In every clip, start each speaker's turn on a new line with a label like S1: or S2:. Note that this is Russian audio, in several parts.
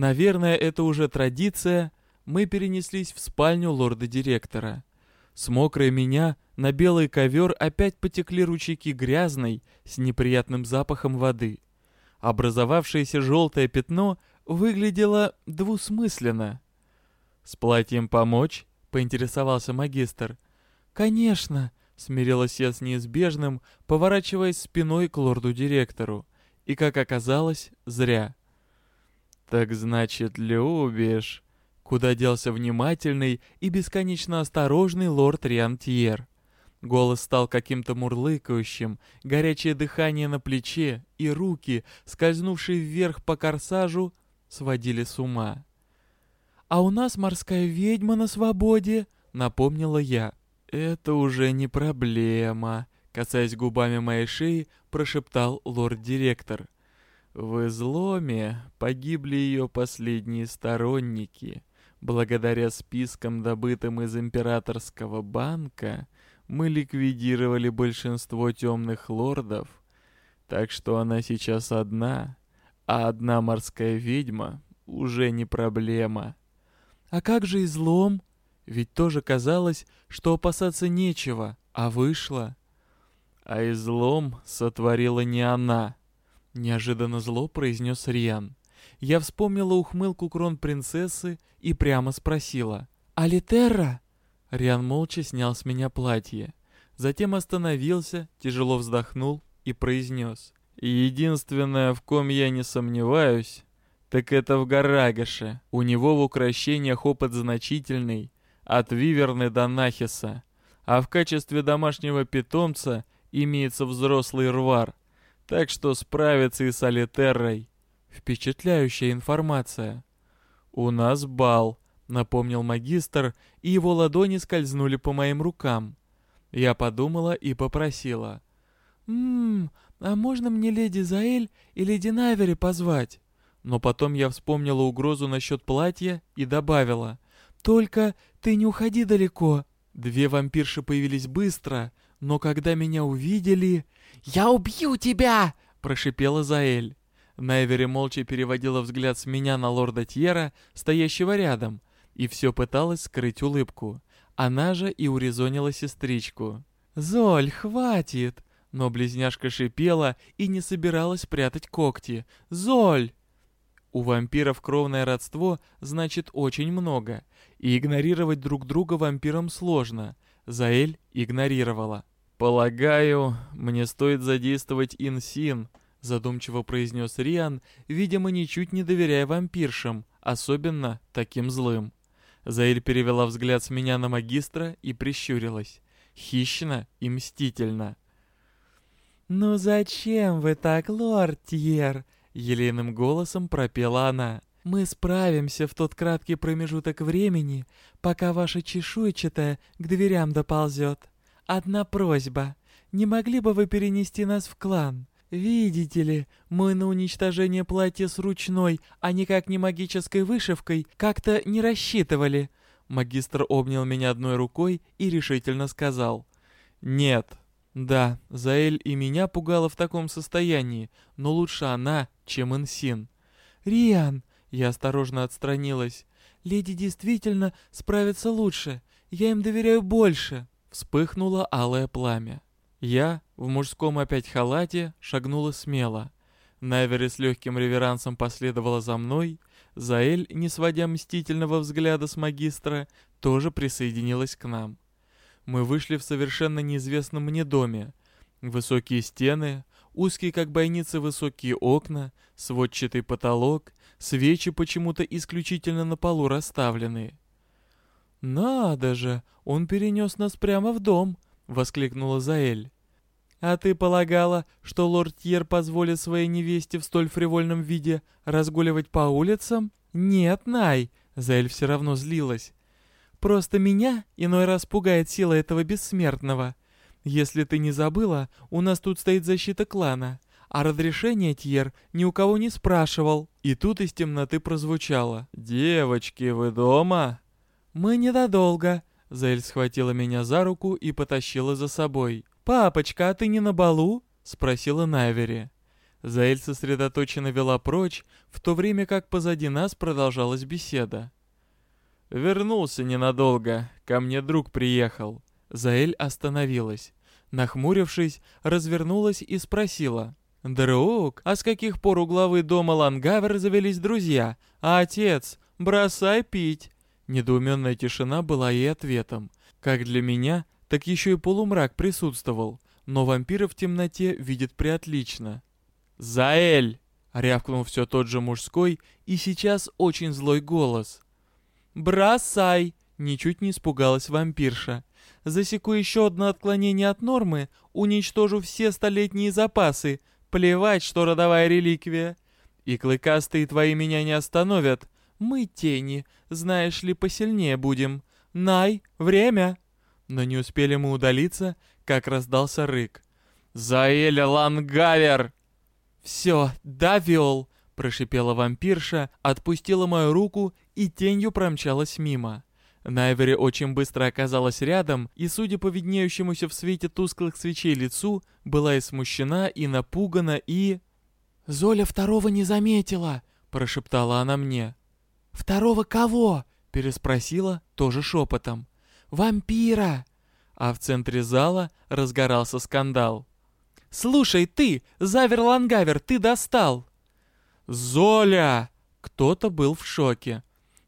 S1: Наверное, это уже традиция. Мы перенеслись в спальню лорда-директора. С мокрой меня на белый ковер опять потекли ручейки грязной с неприятным запахом воды. Образовавшееся желтое пятно выглядело двусмысленно. «С платьем помочь?» — поинтересовался магистр. «Конечно!» — смирилась я с неизбежным, поворачиваясь спиной к лорду-директору. И, как оказалось, зря. «Так значит, любишь?» Куда делся внимательный и бесконечно осторожный лорд Риантьер? Голос стал каким-то мурлыкающим, горячее дыхание на плече и руки, скользнувшие вверх по корсажу, сводили с ума. «А у нас морская ведьма на свободе», — напомнила я. «Это уже не проблема», — касаясь губами моей шеи, прошептал лорд-директор. В изломе погибли ее последние сторонники. Благодаря спискам, добытым из императорского банка, мы ликвидировали большинство темных лордов, так что она сейчас одна, а одна морская ведьма уже не проблема. А как же излом? Ведь тоже казалось, что опасаться нечего, а вышло. А излом сотворила не она, неожиданно зло произнес Риан. Я вспомнила ухмылку кронпринцессы и прямо спросила. «Алитерра?» Риан молча снял с меня платье. Затем остановился, тяжело вздохнул и произнес. «Единственное, в ком я не сомневаюсь, так это в Гарагаше. У него в украшениях опыт значительный, от Виверны до Нахиса. А в качестве домашнего питомца имеется взрослый рвар. Так что справится и с Алитеррой. Впечатляющая информация. «У нас бал», — напомнил магистр, и его ладони скользнули по моим рукам. Я подумала и попросила. «Ммм, а можно мне леди Заэль и леди Навери позвать?» Но потом я вспомнила угрозу насчет платья и добавила. «Только ты не уходи далеко». Две вампирши появились быстро, но когда меня увидели... «Я убью тебя!» — прошипела Заэль. Найвери молча переводила взгляд с меня на лорда Тьера, стоящего рядом, и все пыталась скрыть улыбку. Она же и урезонила сестричку. «Золь, хватит!» Но близняшка шипела и не собиралась прятать когти. «Золь!» У вампиров кровное родство значит очень много, и игнорировать друг друга вампирам сложно. Заэль игнорировала. «Полагаю, мне стоит задействовать инсин», задумчиво произнес Риан, видимо, ничуть не доверяя вампиршам, особенно таким злым. Заэль перевела взгляд с меня на магистра и прищурилась. Хищно и мстительно. «Ну зачем вы так, лорд Тьер?» — елейным голосом пропела она. «Мы справимся в тот краткий промежуток времени, пока ваша чешуйчатая к дверям доползет. Одна просьба. Не могли бы вы перенести нас в клан? «Видите ли, мы на уничтожение платья с ручной, а никак не магической вышивкой, как-то не рассчитывали». Магистр обнял меня одной рукой и решительно сказал. «Нет». Да, Заэль и меня пугала в таком состоянии, но лучше она, чем Инсин. «Риан!» — я осторожно отстранилась. «Леди действительно справится лучше. Я им доверяю больше». Вспыхнуло алое пламя. Я, в мужском опять халате, шагнула смело. Навери с легким реверансом последовала за мной. Заэль, не сводя мстительного взгляда с магистра, тоже присоединилась к нам. Мы вышли в совершенно неизвестном мне доме. Высокие стены, узкие как бойницы высокие окна, сводчатый потолок, свечи почему-то исключительно на полу расставлены. «Надо же, он перенес нас прямо в дом!» воскликнула Заэль. «А ты полагала, что лорд Тьер позволит своей невесте в столь фривольном виде разгуливать по улицам? Нет, Най!» Заэль все равно злилась. «Просто меня иной раз пугает сила этого бессмертного. Если ты не забыла, у нас тут стоит защита клана, а разрешение Тьер ни у кого не спрашивал». И тут из темноты прозвучало. «Девочки, вы дома?» «Мы недолго», Зель схватила меня за руку и потащила за собой. «Папочка, а ты не на балу?» — спросила Найвери. Заэль сосредоточенно вела прочь, в то время как позади нас продолжалась беседа. «Вернулся ненадолго, ко мне друг приехал». Заэль остановилась. Нахмурившись, развернулась и спросила. «Друг, а с каких пор у главы дома Лангавер завелись друзья? А отец? Бросай пить!» Недоуменная тишина была ей ответом. Как для меня, так еще и полумрак присутствовал, но вампира в темноте видит приотлично. «Заэль!» — рявкнул все тот же мужской и сейчас очень злой голос. «Бросай!» — ничуть не испугалась вампирша. «Засеку еще одно отклонение от нормы, уничтожу все столетние запасы. Плевать, что родовая реликвия. И клыкастые твои меня не остановят. Мы тени, знаешь ли, посильнее будем. Най, время!» Но не успели мы удалиться, как раздался рык. «Заэля Лангавер!» «Все, довел!» — прошипела вампирша, отпустила мою руку и тенью промчалась мимо. Найвери очень быстро оказалась рядом, и, судя по виднеющемуся в свете тусклых свечей лицу, была и смущена, и напугана, и... «Золя второго не заметила!» — прошептала она мне. «Второго кого?» — переспросила, тоже шепотом. «Вампира!» А в центре зала разгорался скандал. «Слушай, ты, Завер-Лангавер, ты достал!» «Золя!» Кто-то был в шоке.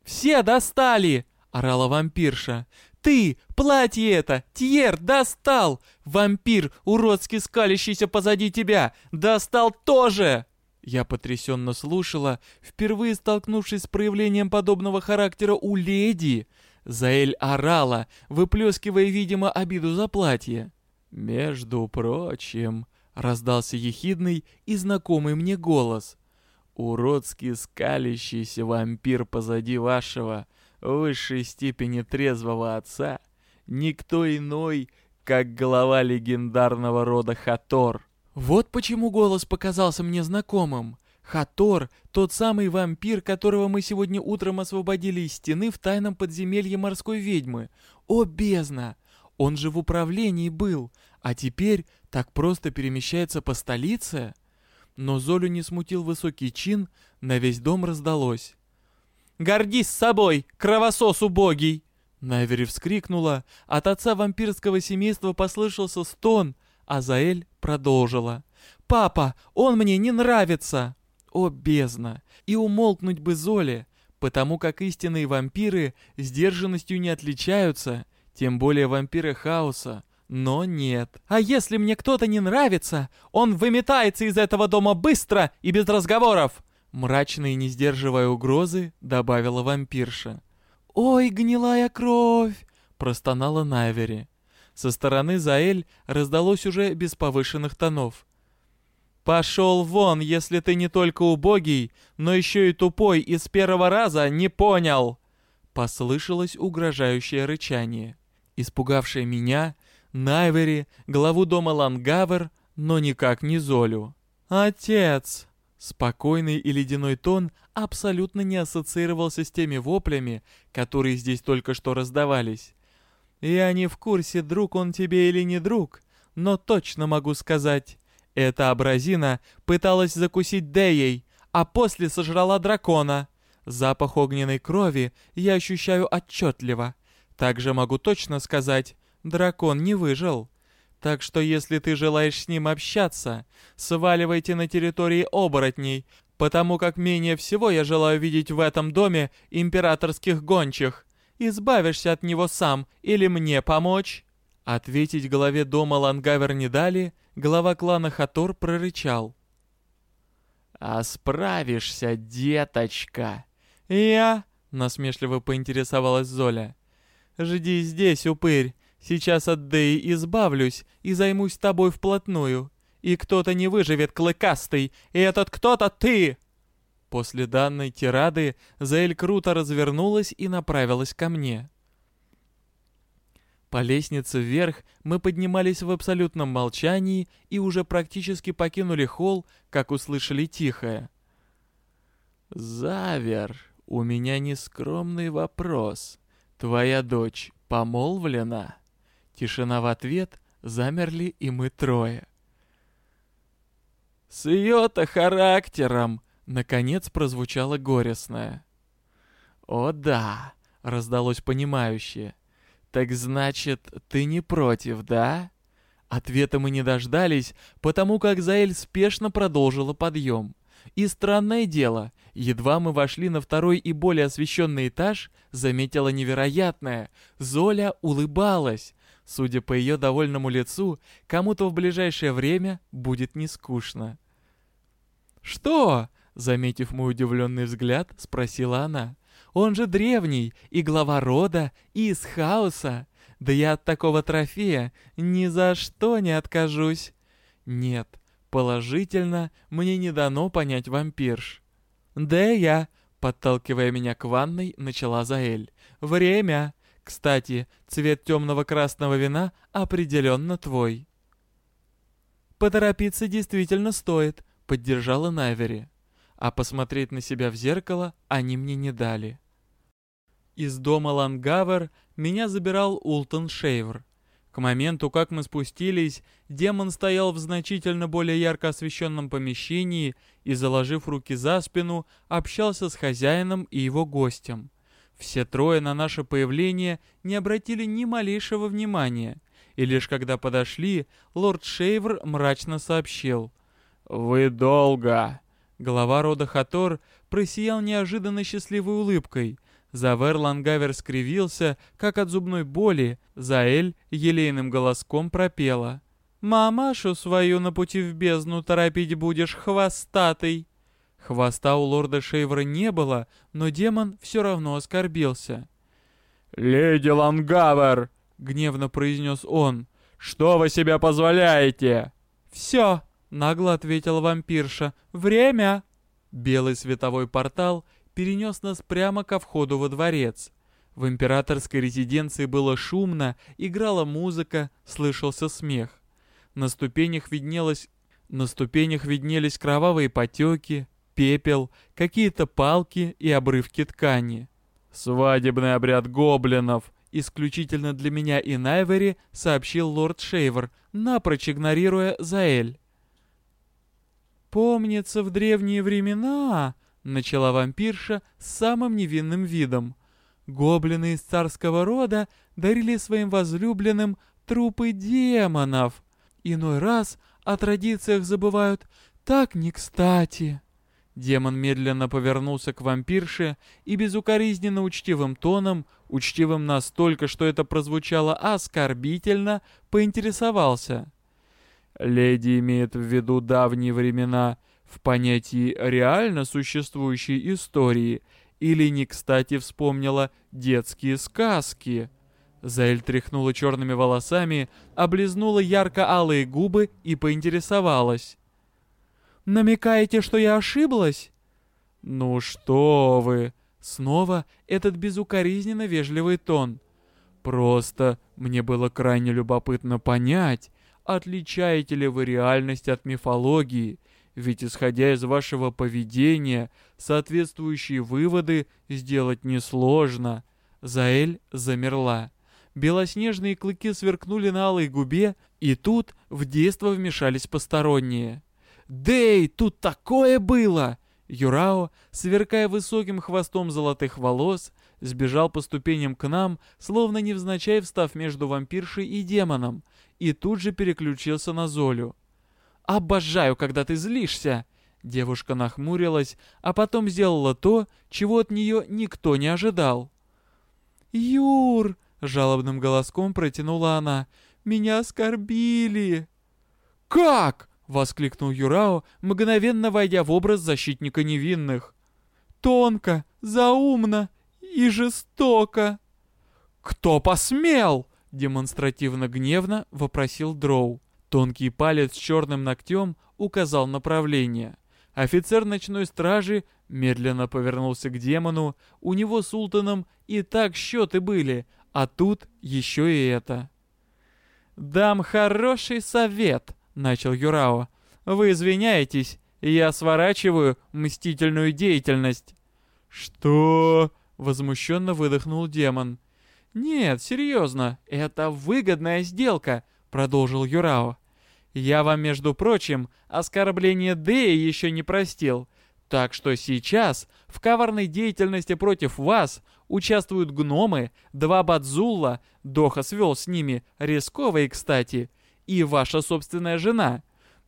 S1: «Все достали!» — орала вампирша. «Ты! Платье это! Тьер! Достал! Вампир, уродски скалящийся позади тебя! Достал тоже!» Я потрясенно слушала, впервые столкнувшись с проявлением подобного характера у леди. Заэль орала, выплескивая, видимо, обиду за платье. «Между прочим», — раздался ехидный и знакомый мне голос. «Уродский скалящийся вампир позади вашего, высшей степени трезвого отца, никто иной, как глава легендарного рода Хатор». Вот почему голос показался мне знакомым. Хатор — тот самый вампир, которого мы сегодня утром освободили из стены в тайном подземелье морской ведьмы. О, бездна! Он же в управлении был, а теперь так просто перемещается по столице? Но Золю не смутил высокий чин, на весь дом раздалось. «Гордись собой, кровосос убогий!» Найвери вскрикнула, от отца вампирского семейства послышался стон, а Заэль продолжила. «Папа, он мне не нравится!» О, бездна! И умолкнуть бы Золе, потому как истинные вампиры сдержанностью не отличаются, тем более вампиры хаоса, но нет. А если мне кто-то не нравится, он выметается из этого дома быстро и без разговоров!» Мрачно и не сдерживая угрозы, добавила вампирша. «Ой, гнилая кровь!» — простонала Найвери. Со стороны Заэль раздалось уже без повышенных тонов. «Пошел вон, если ты не только убогий, но еще и тупой и с первого раза не понял!» Послышалось угрожающее рычание. Испугавшее меня, Найвери, главу дома Лангавер, но никак не Золю. «Отец!» Спокойный и ледяной тон абсолютно не ассоциировался с теми воплями, которые здесь только что раздавались. «Я не в курсе, друг он тебе или не друг, но точно могу сказать, эта абразина пыталась закусить Деей, а после сожрала дракона. Запах огненной крови я ощущаю отчетливо. Также могу точно сказать, дракон не выжил. Так что если ты желаешь с ним общаться, сваливайте на территории оборотней, потому как менее всего я желаю видеть в этом доме императорских гончих. Избавишься от него сам или мне помочь?» Ответить главе дома Лангавер не дали, глава клана Хатор прорычал. «А справишься, деточка?» «Я?» — насмешливо поинтересовалась Золя. «Жди здесь, упырь. Сейчас от Дэи избавлюсь и займусь тобой вплотную. И кто-то не выживет, клыкастый, и этот кто-то ты!» После данной тирады Заэль круто развернулась и направилась ко мне. По лестнице вверх мы поднимались в абсолютном молчании и уже практически покинули холл, как услышали тихое. «Завер, у меня нескромный вопрос. Твоя дочь помолвлена?» Тишина в ответ, замерли и мы трое. С ее-то характером!» Наконец прозвучало горестное. «О да!» — раздалось понимающее. «Так значит, ты не против, да?» Ответа мы не дождались, потому как Заэль спешно продолжила подъем. И странное дело, едва мы вошли на второй и более освещенный этаж, заметила невероятное. Золя улыбалась. Судя по ее довольному лицу, кому-то в ближайшее время будет не скучно. «Что?» — заметив мой удивленный взгляд, спросила она. «Он же древний, и глава рода, и из хаоса. Да я от такого трофея ни за что не откажусь. Нет, положительно мне не дано понять вампирш. Да я, подталкивая меня к ванной, начала Заэль. Время. Кстати, цвет темного красного вина определенно твой. Поторопиться действительно стоит, поддержала Найвери. А посмотреть на себя в зеркало они мне не дали. Из дома Лангавер меня забирал Ултон Шейвер. К моменту, как мы спустились, демон стоял в значительно более ярко освещенном помещении и, заложив руки за спину, общался с хозяином и его гостем. Все трое на наше появление не обратили ни малейшего внимания, и лишь когда подошли, лорд Шейвер мрачно сообщил. «Вы долго!» Глава рода Хатор просиял неожиданно счастливой улыбкой — Завер Лангавер скривился, как от зубной боли. Заэль елейным голоском пропела. «Мамашу свою на пути в бездну торопить будешь, хвостатый!» Хвоста у лорда Шейвера не было, но демон все равно оскорбился. «Леди Лангавер!» — гневно произнес он. «Что вы себе позволяете?» «Все!» — нагло ответила вампирша. «Время!» Белый световой портал перенес нас прямо ко входу во дворец. В императорской резиденции было шумно, играла музыка, слышался смех. На ступенях виднелось... На ступенях виднелись кровавые потеки, пепел, какие-то палки и обрывки ткани. «Свадебный обряд гоблинов!» исключительно для меня и Найвери, сообщил лорд Шейвер, напрочь игнорируя Заэль. «Помнится, в древние времена Начала вампирша с самым невинным видом. Гоблины из царского рода дарили своим возлюбленным трупы демонов. Иной раз о традициях забывают так не кстати. Демон медленно повернулся к вампирше и безукоризненно учтивым тоном, учтивым настолько, что это прозвучало оскорбительно, поинтересовался. «Леди имеет в виду давние времена, в понятии реально существующей истории или не кстати вспомнила детские сказки. Заэль тряхнула черными волосами, облизнула ярко-алые губы и поинтересовалась. «Намекаете, что я ошиблась?» «Ну что вы!» Снова этот безукоризненно вежливый тон. «Просто мне было крайне любопытно понять, отличаете ли вы реальность от мифологии, ведь исходя из вашего поведения, соответствующие выводы сделать несложно. Заэль замерла. Белоснежные клыки сверкнули на алой губе, и тут в действо вмешались посторонние. «Дэй, тут такое было!» Юрао, сверкая высоким хвостом золотых волос, сбежал по ступеням к нам, словно невзначай встав между вампиршей и демоном, и тут же переключился на Золю. Обожаю, когда ты злишься!» Девушка нахмурилась, а потом сделала то, чего от нее никто не ожидал. «Юр!» — жалобным голоском протянула она. «Меня оскорбили!» «Как?» — воскликнул Юрао, мгновенно войдя в образ защитника невинных. «Тонко, заумно и жестоко!» «Кто посмел?» — демонстративно гневно вопросил Дроу. Тонкий палец с черным ногтем указал направление. Офицер ночной стражи медленно повернулся к демону, у него с Ултоном и так счеты были, а тут еще и это. «Дам хороший совет», — начал Юрао. «Вы извиняетесь, я сворачиваю мстительную деятельность». «Что?» — возмущенно выдохнул демон. «Нет, серьезно, это выгодная сделка», — продолжил Юрао. Я вам, между прочим, оскорбление Деи еще не простил. Так что сейчас в коварной деятельности против вас участвуют гномы, два бадзулла, Доха свел с ними, рисковые, кстати, и ваша собственная жена.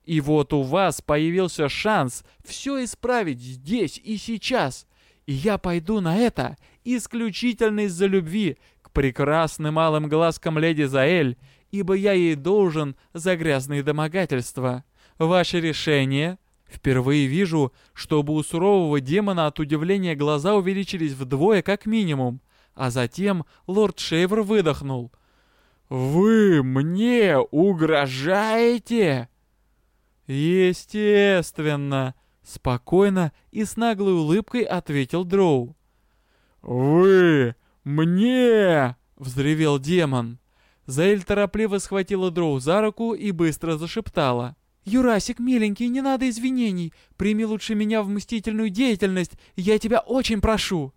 S1: И вот у вас появился шанс все исправить здесь и сейчас. И я пойду на это исключительно из-за любви прекрасным малым глазкам леди Заэль, ибо я ей должен за грязные домогательства. Ваше решение? Впервые вижу, чтобы у сурового демона от удивления глаза увеличились вдвое как минимум, а затем лорд Шейвер выдохнул. «Вы мне угрожаете?» «Естественно», — спокойно и с наглой улыбкой ответил Дроу. «Вы мне!» — взревел демон. Заэль торопливо схватила Дроу за руку и быстро зашептала. «Юрасик, миленький, не надо извинений. Прими лучше меня в мстительную деятельность, я тебя очень прошу».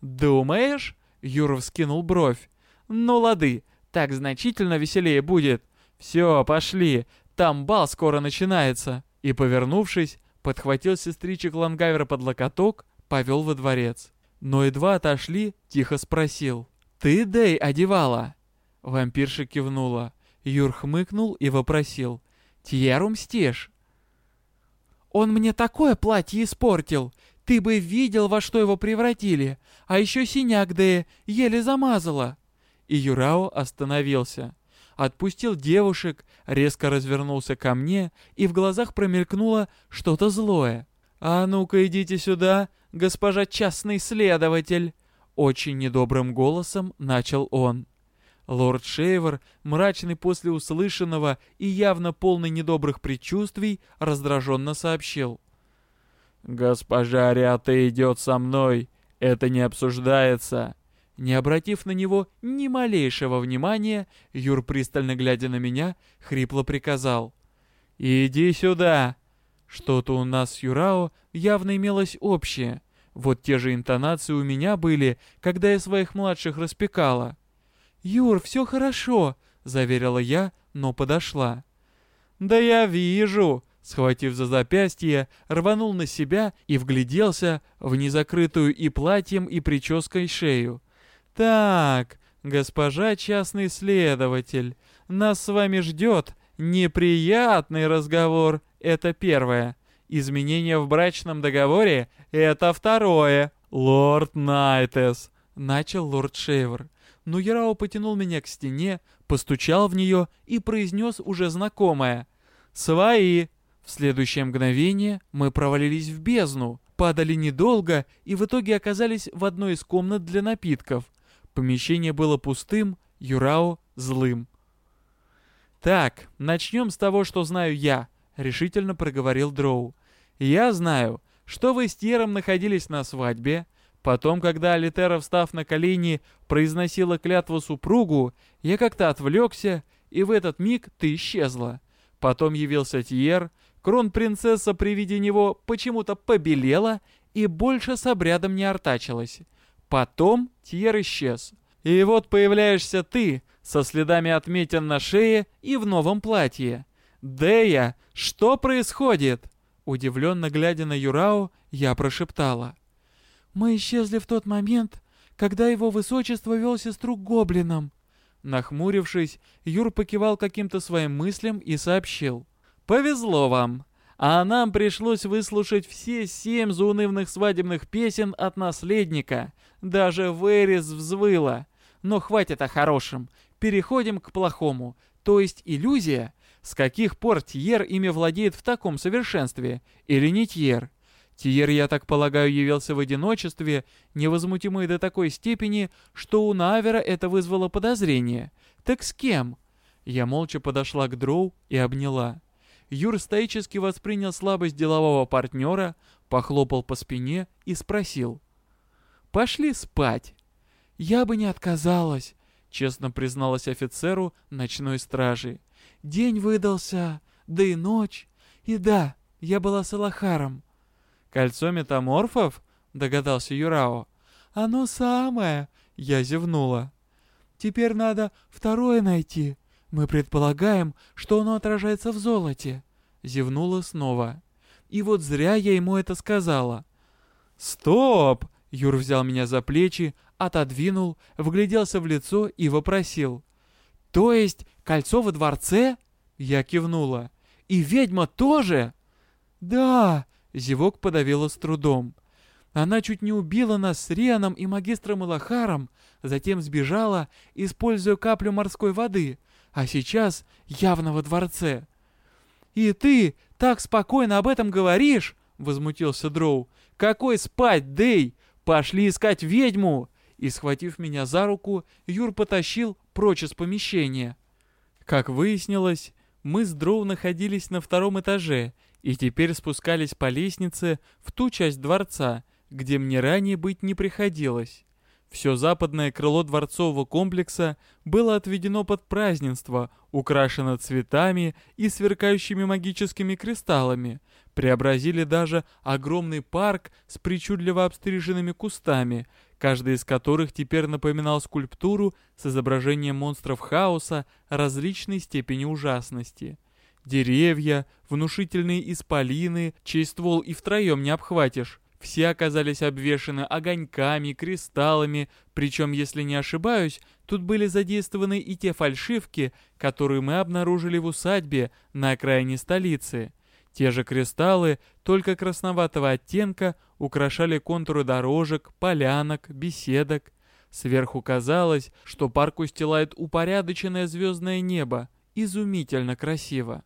S1: «Думаешь?» — Юра вскинул бровь. «Ну лады, так значительно веселее будет. Все, пошли, там бал скоро начинается». И, повернувшись, подхватил сестричек Лангавера под локоток, повел во дворец. Но едва отошли, тихо спросил. «Ты, Дэй, одевала?» Вампирша кивнула. Юр хмыкнул и вопросил. «Тьеру мстишь?» «Он мне такое платье испортил! Ты бы видел, во что его превратили! А еще синяк Дэя еле замазала!» И Юрао остановился. Отпустил девушек, резко развернулся ко мне, и в глазах промелькнуло что-то злое. «А ну-ка идите сюда, госпожа частный следователь!» Очень недобрым голосом начал он. Лорд Шейвер, мрачный после услышанного и явно полный недобрых предчувствий, раздраженно сообщил. «Госпожа Ариата идет со мной. Это не обсуждается». Не обратив на него ни малейшего внимания, Юр, пристально глядя на меня, хрипло приказал. «Иди сюда!» Что-то у нас с Юрао явно имелось общее. Вот те же интонации у меня были, когда я своих младших распекала. «Юр, все хорошо», — заверила я, но подошла. «Да я вижу», — схватив за запястье, рванул на себя и вгляделся в незакрытую и платьем, и прической шею. «Так, госпожа частный следователь, нас с вами ждет неприятный разговор, это первое. Изменения в брачном договоре — это второе. Лорд Найтес», — начал лорд Шейвер но Ярао потянул меня к стене, постучал в нее и произнес уже знакомое «Свои!». В следующее мгновение мы провалились в бездну, падали недолго и в итоге оказались в одной из комнат для напитков. Помещение было пустым, Юрао злым. «Так, начнем с того, что знаю я», — решительно проговорил Дроу. «Я знаю, что вы с Тьером находились на свадьбе, Потом, когда Алитера, встав на колени, произносила клятву супругу, я как-то отвлекся, и в этот миг ты исчезла. Потом явился Тьер, кронпринцесса при виде него почему-то побелела и больше с обрядом не артачилась. Потом Тьер исчез. И вот появляешься ты, со следами отметин на шее и в новом платье. «Дея, что происходит?» Удивленно глядя на Юрао, я прошептала. «Мы исчезли в тот момент, когда его высочество вел сестру к гоблинам». Нахмурившись, Юр покивал каким-то своим мыслям и сообщил. «Повезло вам. А нам пришлось выслушать все семь заунывных свадебных песен от наследника. Даже Верис взвыла. Но хватит о хорошем. Переходим к плохому. То есть иллюзия. С каких пор Тьер ими владеет в таком совершенстве? Или не Тьер? Тиер, я так полагаю, явился в одиночестве, невозмутимый до такой степени, что у Навера это вызвало подозрение. Так с кем? Я молча подошла к Дроу и обняла. Юр стоически воспринял слабость делового партнера, похлопал по спине и спросил. «Пошли спать». «Я бы не отказалась», — честно призналась офицеру ночной стражи. «День выдался, да и ночь. И да, я была с Алахаром. «Кольцо метаморфов?» — догадался Юрао. «Оно самое!» — я зевнула. «Теперь надо второе найти. Мы предполагаем, что оно отражается в золоте. Зевнула снова. И вот зря я ему это сказала. Стоп! Юр взял меня за плечи, отодвинул, вгляделся в лицо и вопросил. «То есть кольцо во дворце?» Я кивнула. «И ведьма тоже?» «Да!» — зевок подавила с трудом. Она чуть не убила нас с Рианом и магистром Илахаром, затем сбежала, используя каплю морской воды, а сейчас явно во дворце. «И ты так спокойно об этом говоришь?» — возмутился Дроу. «Какой спать, Дэй? Пошли искать ведьму!» И, схватив меня за руку, Юр потащил прочь из помещения. Как выяснилось, мы с Дроу находились на втором этаже и теперь спускались по лестнице в ту часть дворца, где мне ранее быть не приходилось. Все западное крыло дворцового комплекса было отведено под празднество, украшено цветами и сверкающими магическими кристаллами. Преобразили даже огромный парк с причудливо обстриженными кустами, каждый из которых теперь напоминал скульптуру с изображением монстров хаоса различной степени ужасности. Деревья, внушительные исполины, чей ствол и втроем не обхватишь, все оказались обвешаны огоньками, кристаллами, причем, если не ошибаюсь, тут были задействованы и те фальшивки, которые мы обнаружили в усадьбе на окраине столицы. Те же кристаллы, только красноватого оттенка, украшали контуры дорожек, полянок, беседок. Сверху казалось, что парк устилает упорядоченное звездное небо. Изумительно красиво.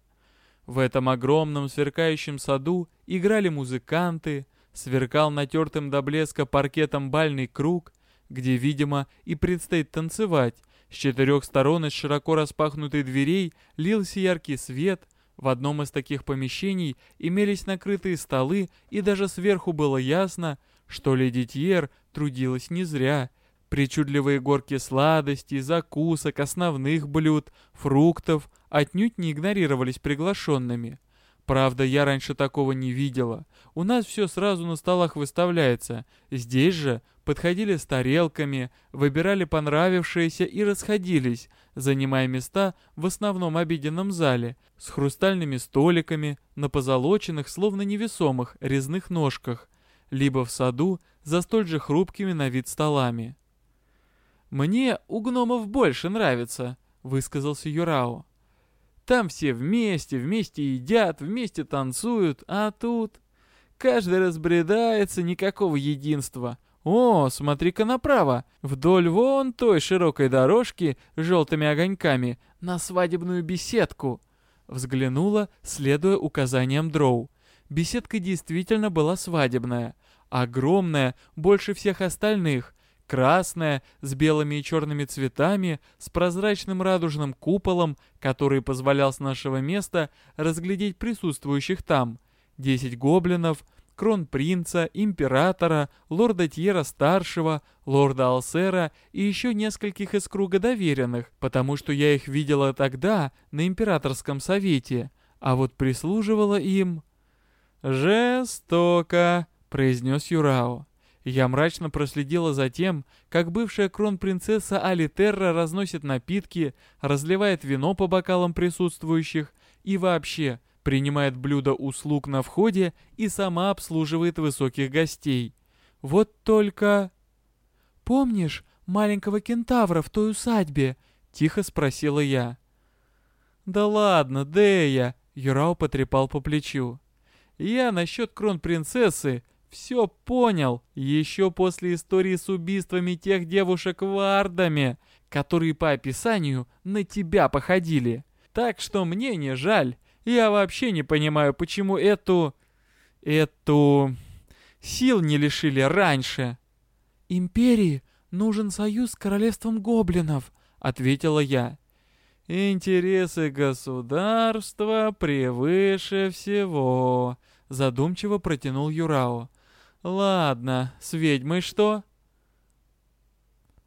S1: В этом огромном сверкающем саду играли музыканты, сверкал натертым до блеска паркетом бальный круг, где, видимо, и предстоит танцевать. С четырех сторон из широко распахнутой дверей лился яркий свет. В одном из таких помещений имелись накрытые столы, и даже сверху было ясно, что леди Тьер трудилась не зря. Причудливые горки сладостей, закусок, основных блюд, фруктов отнюдь не игнорировались приглашенными. Правда, я раньше такого не видела. У нас все сразу на столах выставляется. Здесь же подходили с тарелками, выбирали понравившиеся и расходились, занимая места в основном обеденном зале, с хрустальными столиками, на позолоченных, словно невесомых, резных ножках, либо в саду за столь же хрупкими на вид столами. «Мне у гномов больше нравится», — высказался Юрао. Там все вместе, вместе едят, вместе танцуют, а тут... Каждый разбредается, никакого единства. О, смотри-ка направо, вдоль вон той широкой дорожки с желтыми огоньками, на свадебную беседку. Взглянула, следуя указаниям Дроу. Беседка действительно была свадебная. Огромная, больше всех остальных, красная, с белыми и черными цветами, с прозрачным радужным куполом, который позволял с нашего места разглядеть присутствующих там. Десять гоблинов, кронпринца, императора, лорда Тьера-старшего, лорда Алсера и еще нескольких из круга доверенных, потому что я их видела тогда на императорском совете, а вот прислуживала им... «Жестоко», — произнес Юрао. Я мрачно проследила за тем, как бывшая кронпринцесса Алитерра разносит напитки, разливает вино по бокалам присутствующих и вообще принимает блюда услуг на входе и сама обслуживает высоких гостей. Вот только... «Помнишь маленького кентавра в той усадьбе?» — тихо спросила я. «Да ладно, Дея!» — Юрау потрепал по плечу. «Я насчет кронпринцессы все понял еще после истории с убийствами тех девушек вардами, которые по описанию на тебя походили. Так что мне не жаль. Я вообще не понимаю, почему эту... эту... сил не лишили раньше. «Империи нужен союз с королевством гоблинов», — ответила я. «Интересы государства превыше всего», — задумчиво протянул Юрао. Ладно, с ведьмой что?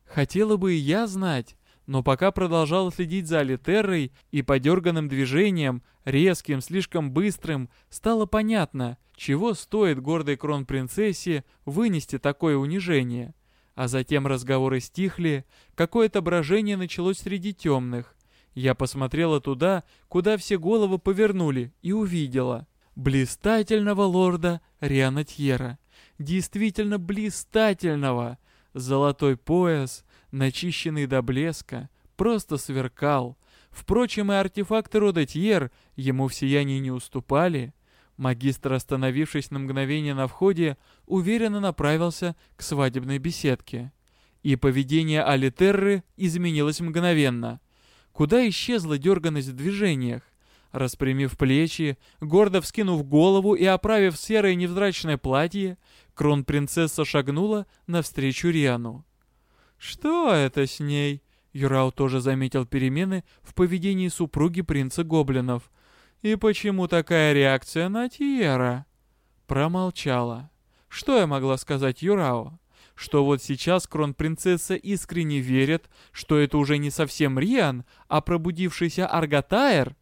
S1: Хотела бы и я знать, но пока продолжал следить за Алитеррой и подерганным движением, резким, слишком быстрым, стало понятно, чего стоит гордой кронпринцессе вынести такое унижение. А затем разговоры стихли, какое-то брожение началось среди темных. Я посмотрела туда, куда все головы повернули, и увидела блистательного лорда Рианатьера. Действительно блистательного. Золотой пояс, начищенный до блеска, просто сверкал. Впрочем, и артефакты рода Тьер ему в сиянии не уступали. Магистр, остановившись на мгновение на входе, уверенно направился к свадебной беседке. И поведение Алитерры изменилось мгновенно. Куда исчезла дерганность в движениях? Распрямив плечи, гордо вскинув голову и оправив серое невзрачное платье, кронпринцесса шагнула навстречу Риану. «Что это с ней?» Юрау тоже заметил перемены в поведении супруги принца Гоблинов. «И почему такая реакция на Тьера?» Промолчала. Что я могла сказать Юрао? Что вот сейчас кронпринцесса искренне верит, что это уже не совсем Риан, а пробудившийся Аргатайр?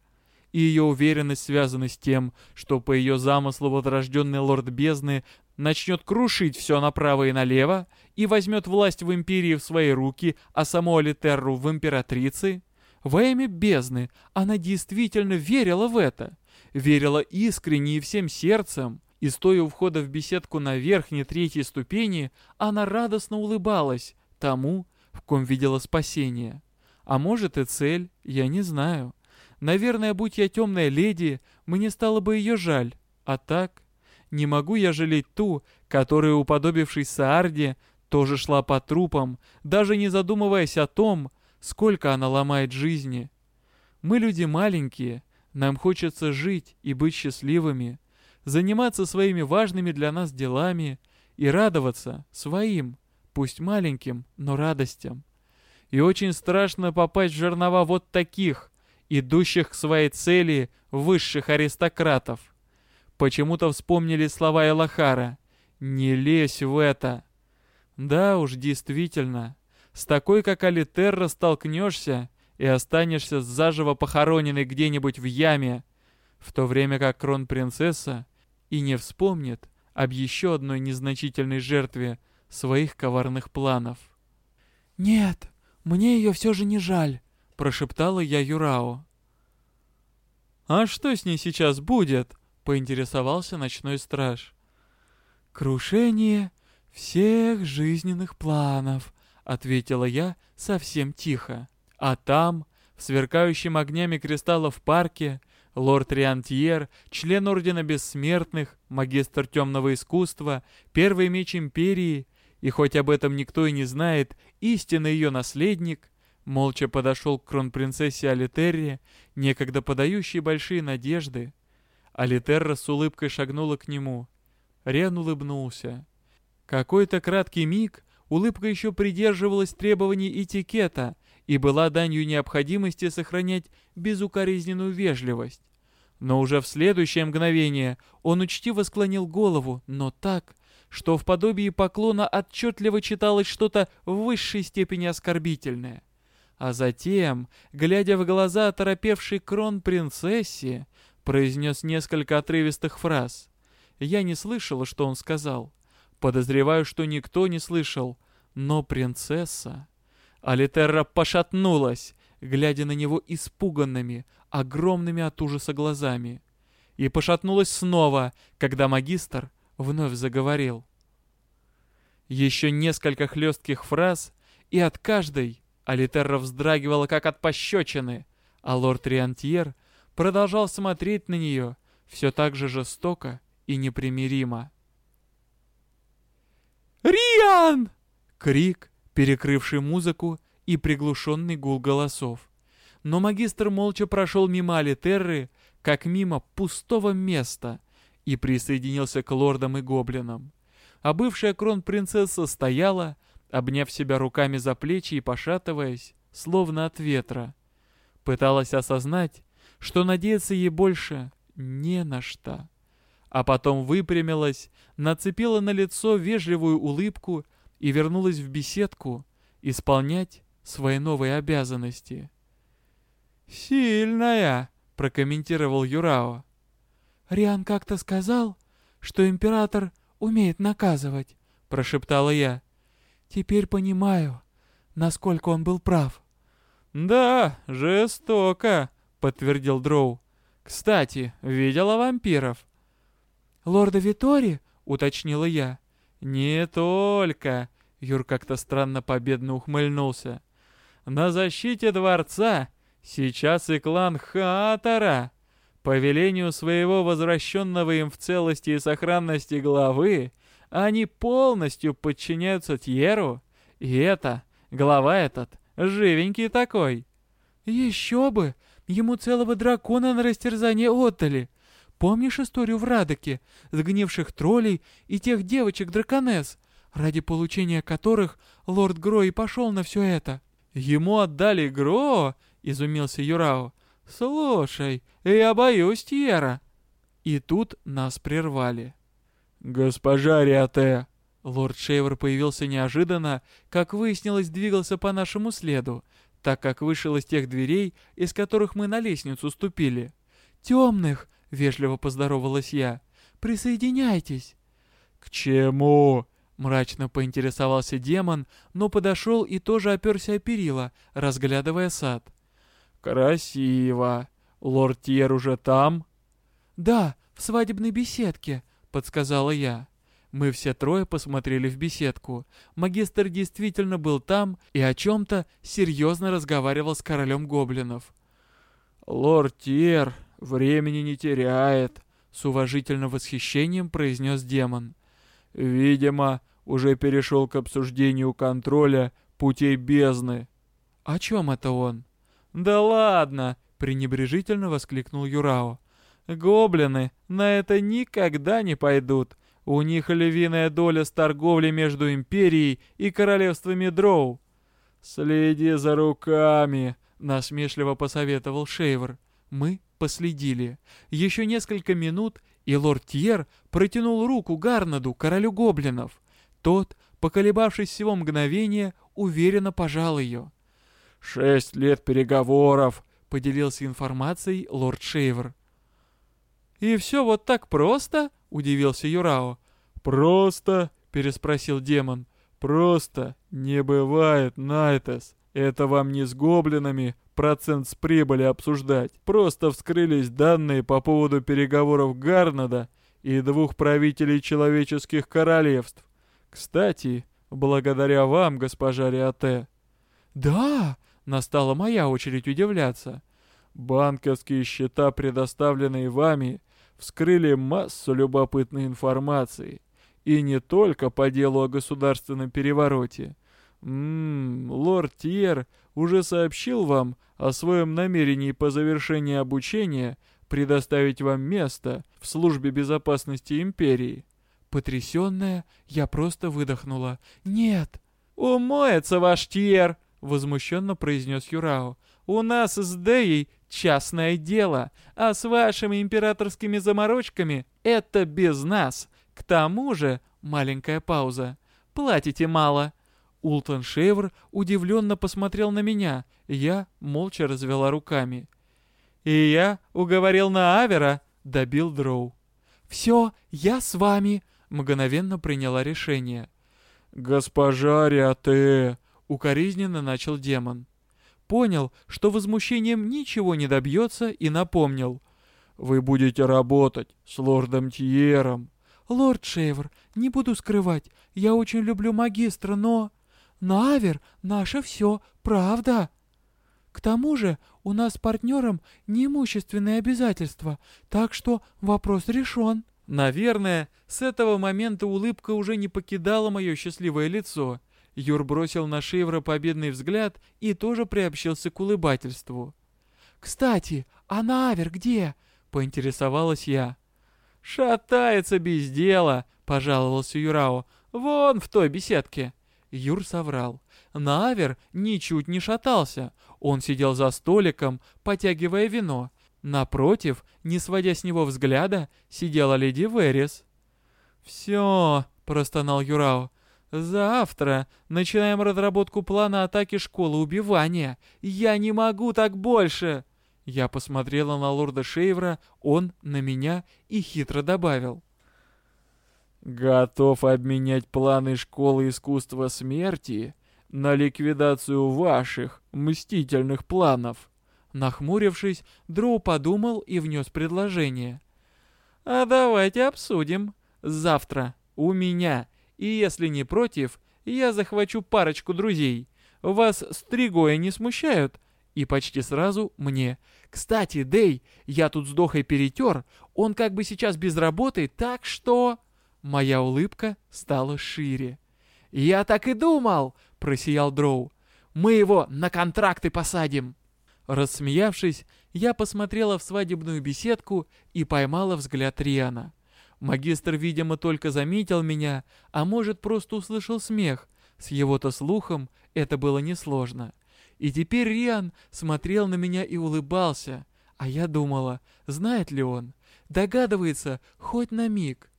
S1: И ее уверенность связана с тем, что по ее замыслу возрожденный лорд бездны начнет крушить все направо и налево и возьмет власть в империи в свои руки, а саму Алитерру в императрицы? Во имя бездны она действительно верила в это. Верила искренне и всем сердцем. И стоя у входа в беседку на верхней третьей ступени, она радостно улыбалась тому, в ком видела спасение. А может и цель, я не знаю. Наверное, будь я темная леди, мне стало бы ее жаль. А так, не могу я жалеть ту, которая, уподобившись Саарде, тоже шла по трупам, даже не задумываясь о том, сколько она ломает жизни. Мы люди маленькие, нам хочется жить и быть счастливыми, заниматься своими важными для нас делами и радоваться своим, пусть маленьким, но радостям. И очень страшно попасть в жернова вот таких, идущих к своей цели высших аристократов. Почему-то вспомнили слова Элахара «Не лезь в это». Да уж, действительно, с такой, как Алитерра, столкнешься и останешься заживо похороненной где-нибудь в яме, в то время как кронпринцесса и не вспомнит об еще одной незначительной жертве своих коварных планов.
S2: «Нет, мне ее все же не жаль», —
S1: прошептала я Юрао. «А что с ней сейчас будет?» — поинтересовался ночной страж.
S2: «Крушение всех жизненных планов», — ответила я совсем тихо.
S1: А там, в сверкающем огнями кристаллов парке, лорд Риантьер, член Ордена Бессмертных, магистр темного искусства, первый меч Империи, и хоть об этом никто и не знает, истинный ее наследник, молча подошел к кронпринцессе Алитерре, некогда подающей большие надежды. Алитерра с улыбкой шагнула к нему. Рен улыбнулся. Какой-то краткий миг улыбка еще придерживалась требований этикета и была данью необходимости сохранять безукоризненную вежливость. Но уже в следующее мгновение он учтиво склонил голову, но так, что в подобии поклона отчетливо читалось что-то в высшей степени оскорбительное. А затем, глядя в глаза оторопевшей крон-принцессе, произнес несколько отрывистых фраз. Я не слышала, что он сказал. Подозреваю, что никто не слышал. Но принцесса... Алитерра пошатнулась, глядя на него испуганными, огромными от ужаса глазами. И пошатнулась снова, когда магистр вновь заговорил. Еще несколько хлестких фраз, и от каждой Алитерра вздрагивала, как от пощечины, а лорд Риантьер продолжал смотреть на нее все так же жестоко и непримиримо. «Риан!» — крик, перекрывший музыку и приглушенный гул голосов. Но магистр молча прошел мимо Алитерры, как мимо пустого места, и присоединился к лордам и гоблинам. А бывшая кронпринцесса стояла, обняв себя руками за плечи и пошатываясь, словно от ветра. Пыталась осознать, что надеяться ей больше не на что а потом выпрямилась, нацепила на лицо вежливую улыбку и вернулась в беседку исполнять свои новые обязанности. «Сильная!» — прокомментировал Юрао.
S2: «Риан как-то сказал, что император умеет наказывать», — прошептала я. «Теперь понимаю, насколько он был прав.
S1: «Да, жестоко», — подтвердил Дроу. «Кстати, видела вампиров?»
S2: «Лорда Витори?»
S1: — уточнила я. «Не только», — Юр как-то странно победно ухмыльнулся. «На защите дворца сейчас и клан Хатара. По велению своего возвращенного им в целости и сохранности главы, они полностью подчиняются Тьеру. И это, глава этот, живенький такой».
S2: «Еще бы! Ему целого дракона на растерзание отдали!» Помнишь историю в Радоке, сгнивших троллей и тех девочек-драконесс, ради получения которых лорд Гро и пошел на все это?»
S1: «Ему отдали Гро?» — изумился Юрао. «Слушай, я боюсь Тьера». И тут нас прервали. «Госпожа Риате!» Лорд Шейвер появился неожиданно, как выяснилось, двигался по нашему следу, так как вышел из тех дверей, из которых мы на лестницу ступили.
S2: «Темных!» — вежливо поздоровалась я. «Присоединяйтесь!»
S1: «К чему?» — мрачно поинтересовался демон, но подошел и тоже оперся о перила, разглядывая сад. «Красиво! Лорд Тьер уже там?»
S2: «Да, в свадебной беседке», — подсказала я. Мы все трое посмотрели в беседку. Магистр действительно был там и о чем-то серьезно разговаривал с королем гоблинов.
S1: «Лорд Тьер времени не теряет», — с уважительным восхищением произнес демон. «Видимо, уже перешел к обсуждению контроля путей бездны».
S2: «О чем это он?»
S1: «Да ладно!» — пренебрежительно воскликнул Юрао. «Гоблины на это никогда не пойдут. У них львиная доля с торговлей между Империей и Королевствами Дроу». «Следи за руками», — насмешливо посоветовал Шейвер.
S2: Мы последили. Еще несколько минут, и лорд Тьер протянул руку Гарнаду, королю гоблинов. Тот, поколебавшись всего мгновения, уверенно пожал ее.
S1: «Шесть лет переговоров», —
S2: поделился информацией лорд Шейвер.
S1: «И все вот так просто?» — удивился Юрао. «Просто?» — переспросил демон. «Просто не бывает, Найтес. Это вам не с гоблинами процент с прибыли обсуждать. Просто вскрылись данные по поводу переговоров Гарнада и двух правителей человеческих королевств. Кстати, благодаря вам, госпожа Риате».
S2: «Да!» — настала моя очередь удивляться.
S1: «Банковские счета, предоставленные вами, вскрыли массу любопытной информации. И не только по делу о государственном перевороте. Ммм, лорд Тьер уже сообщил вам о своем намерении по завершении обучения предоставить вам место в службе безопасности империи.
S2: Потрясенная, я просто выдохнула. «Нет!»
S1: «Умоется ваш Тьер!» — возмущенно произнес Юрао. «У нас с Деей частное дело, а с вашими императорскими заморочками это без нас. К тому же, маленькая пауза, платите мало».
S2: Ултон Шейвер удивленно посмотрел на меня, я молча развела руками.
S1: «И я уговорил на Авера», — добил Дроу.
S2: «Все, я с вами», — мгновенно приняла решение.
S1: «Госпожа Риате», — укоризненно начал демон.
S2: Понял, что возмущением ничего не добьется, и напомнил.
S1: «Вы будете работать с лордом Тьером».
S2: «Лорд Шейвер, не буду скрывать, я очень люблю магистра, но...» Навер — наше все, правда. К тому же у нас с партнером неимущественные обязательства, так что вопрос решен».
S1: Наверное, с этого момента улыбка уже не покидала мое счастливое лицо. Юр бросил на Шейвра победный взгляд и тоже приобщился к улыбательству.
S2: «Кстати, а Навер где?» — поинтересовалась я.
S1: «Шатается без дела», — пожаловался Юрао. «Вон в той беседке».
S2: Юр соврал. Навер ничуть не шатался. Он сидел за столиком, потягивая вино. Напротив, не сводя с него взгляда, сидела леди Верис.
S1: «Все», — простонал Юрао. «Завтра начинаем разработку плана атаки школы убивания. Я не могу так больше!»
S2: Я посмотрела на лорда Шейвра, он на меня и хитро добавил.
S1: Готов обменять планы школы искусства смерти на ликвидацию ваших мстительных планов.
S2: Нахмурившись, Дроу подумал и внес предложение.
S1: «А давайте обсудим. Завтра у меня. И если не против, я захвачу парочку друзей. Вас стригоя не смущают?» И почти сразу мне. «Кстати, Дэй, я тут с Дохой перетер. Он как бы сейчас без работы, так что...» Моя улыбка стала шире. «Я так и думал!» — просиял Дроу. «Мы его на контракты посадим!» Рассмеявшись, я посмотрела в свадебную беседку и поймала взгляд Риана. Магистр, видимо, только заметил меня, а может, просто услышал смех. С его-то слухом это было несложно. И теперь Риан смотрел на меня и улыбался, а я думала, знает ли он, догадывается хоть на миг,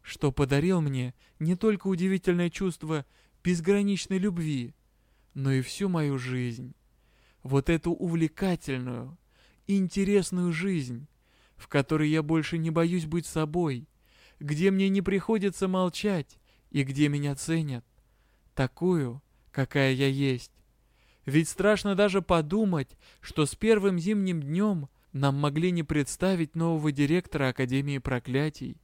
S1: что подарил мне не только удивительное чувство безграничной любви, но и всю мою жизнь вот эту увлекательную, интересную жизнь, в которой я больше не боюсь быть собой, где мне не приходится молчать и где меня ценят, такую, какая я есть. Ведь страшно даже подумать, что с первым зимним днем нам могли не представить нового директора Академии Проклятий.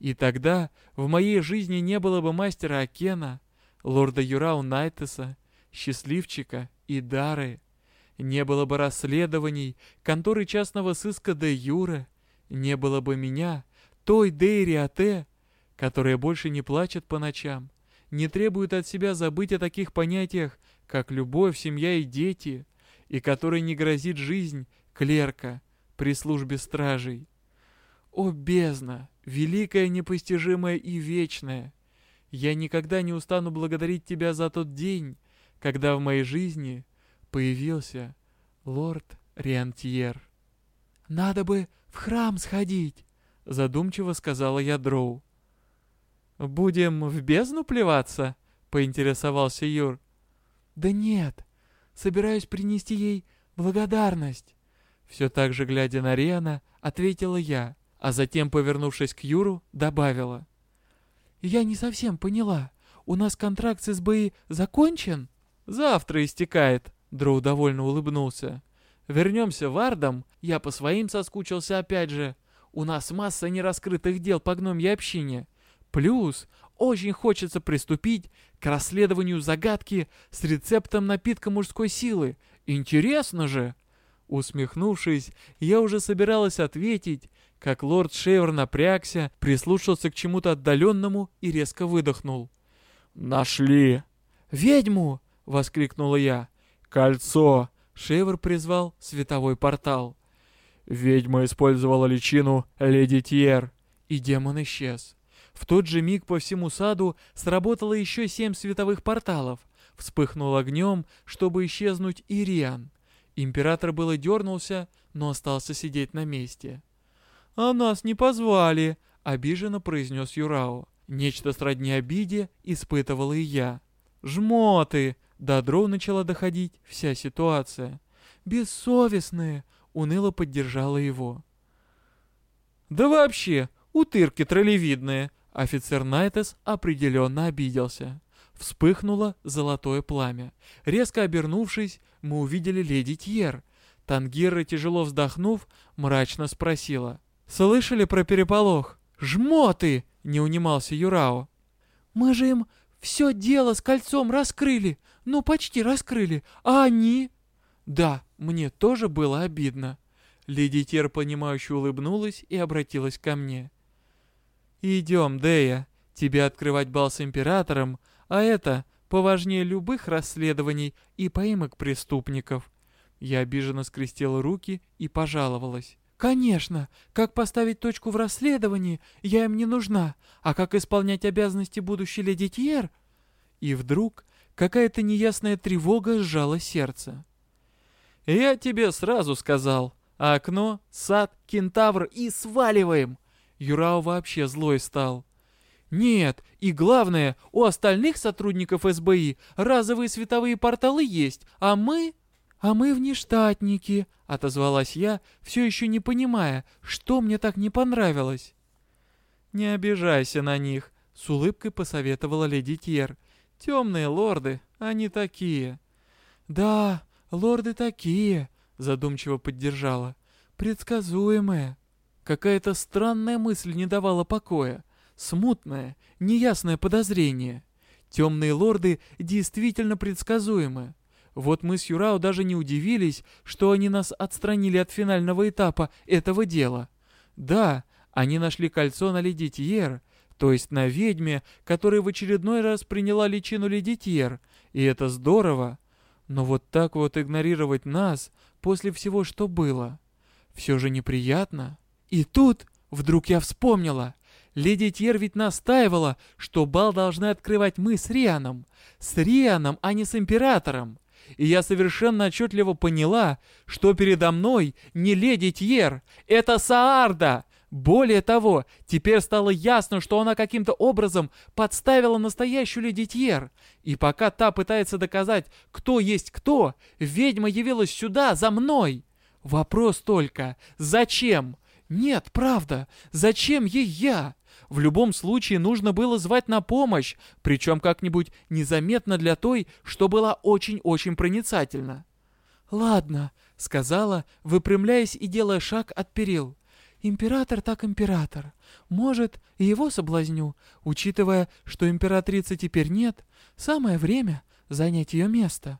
S1: И тогда в моей жизни не было бы мастера Акена, лорда Юрау Найтеса, счастливчика и Дары, не было бы расследований, конторы частного сыска де Юре, не было бы меня, той Дейри Ате, которая больше не плачет по ночам, не требует от себя забыть о таких понятиях, как любовь, семья и дети, и которой не грозит жизнь клерка при службе стражей. О, бездна, великая, непостижимая и вечная! Я никогда не устану благодарить тебя за тот день, когда в моей жизни появился лорд Риантьер.
S2: «Надо бы в храм сходить», — задумчиво сказала я Дроу.
S1: «Будем в бездну плеваться?» — поинтересовался Юр.
S2: «Да нет, собираюсь принести ей благодарность».
S1: Все так же, глядя на Риана, ответила я, а затем, повернувшись к Юру, добавила.
S2: «Я не совсем поняла. У нас контракт с СБИ закончен?»
S1: «Завтра истекает», Дроу довольно улыбнулся. «Вернемся в Ардам. Я по своим соскучился опять же. У нас масса нераскрытых дел по гномьей общине. Плюс очень хочется приступить к расследованию загадки с рецептом напитка мужской силы. Интересно же!» Усмехнувшись, я уже собиралась ответить, как лорд Шейвер напрягся, прислушался к чему-то отдаленному и резко выдохнул. «Нашли!» «Ведьму!» — воскликнула я. «Кольцо!» — Шейвер призвал световой портал. Ведьма использовала личину Леди Тьер, и демон исчез. В тот же миг по всему саду сработало еще семь световых порталов. Вспыхнул огнем, чтобы исчезнуть Ириан. Император было дернулся, но остался сидеть на месте. «А нас не позвали», — обиженно произнес Юрао. Нечто сродни обиде испытывала и я. «Жмоты!» До Дроу начала доходить вся ситуация. «Бессовестные!» — уныло поддержала его. «Да вообще, утырки троллевидные!» Офицер Найтес определенно обиделся. Вспыхнуло золотое пламя. Резко обернувшись, мы увидели леди Тьер. Тангира, тяжело вздохнув, мрачно спросила. «Слышали про переполох?» «Жмоты!» — не унимался Юрао.
S2: «Мы же им все дело с кольцом раскрыли. Ну, почти раскрыли. А они?
S1: Да, мне тоже было обидно. Леди Тер, понимающе улыбнулась и обратилась ко мне. «Идем, Дея. Тебе открывать бал с императором, а это поважнее любых расследований и поимок преступников». Я обиженно скрестила руки и пожаловалась.
S2: «Конечно, как поставить точку в расследовании, я им не нужна, а как исполнять обязанности будущей леди Тьер?» И вдруг Какая-то неясная тревога сжала сердце.
S1: «Я тебе сразу сказал. Окно, сад, кентавр и сваливаем!» Юрао вообще злой стал. «Нет, и главное, у остальных сотрудников СБИ разовые световые порталы есть, а мы...»
S2: «А мы внештатники», — отозвалась я, все еще не понимая, что мне так не понравилось.
S1: «Не обижайся на них», — с улыбкой посоветовала леди Тьер. Темные лорды, Они такие.
S2: Да, лорды такие, задумчиво поддержала. Предсказуемые.
S1: Какая-то странная мысль не давала покоя. Смутное, неясное подозрение. Темные лорды действительно предсказуемы. Вот мы с Юрао даже не удивились, что они нас отстранили от финального этапа этого дела. Да, они нашли кольцо на Леди Тьер, то есть на ведьме, которая в очередной раз приняла личину Леди Тьер, и это здорово. Но вот так вот игнорировать нас после всего, что было, все же неприятно. И тут вдруг я вспомнила. Леди Тьер ведь настаивала, что бал должны открывать мы с Рианом. С Рианом, а не с Императором и я совершенно отчетливо поняла, что передо мной не леди Тьер, это Саарда. Более того, теперь стало ясно, что она каким-то образом подставила настоящую леди Тьер. И пока та пытается доказать, кто есть кто, ведьма явилась сюда, за мной. Вопрос только, зачем? Нет, правда, зачем ей я? В любом случае нужно было звать на помощь, причем как-нибудь незаметно для той, что была очень-очень проницательна.
S2: «Ладно», — сказала, выпрямляясь и делая шаг от перил. «Император так император. Может, и его соблазню, учитывая, что императрицы теперь нет, самое время занять ее место».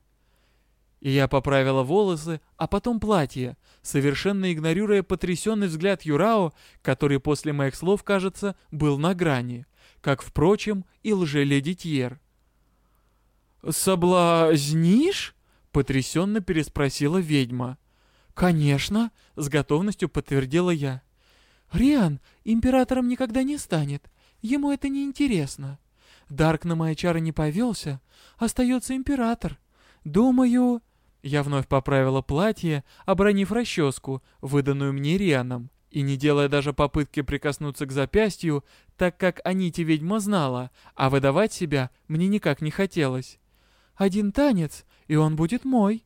S1: И я поправила волосы, а потом платье, совершенно игнорируя потрясенный взгляд Юрао, который после моих слов, кажется, был на грани, как, впрочем, и лже-леди Тьер.
S2: «Соблазнишь?»
S1: — потрясенно переспросила ведьма.
S2: «Конечно», — с готовностью подтвердила я. «Риан императором никогда не станет, ему это не интересно. Дарк на мои чары не повелся, остается император. Думаю,
S1: я вновь поправила платье, обронив расческу, выданную мне Рианом, и не делая даже попытки прикоснуться к запястью, так как о нити ведьма знала, а выдавать себя мне никак не хотелось.
S2: «Один танец, и он будет мой».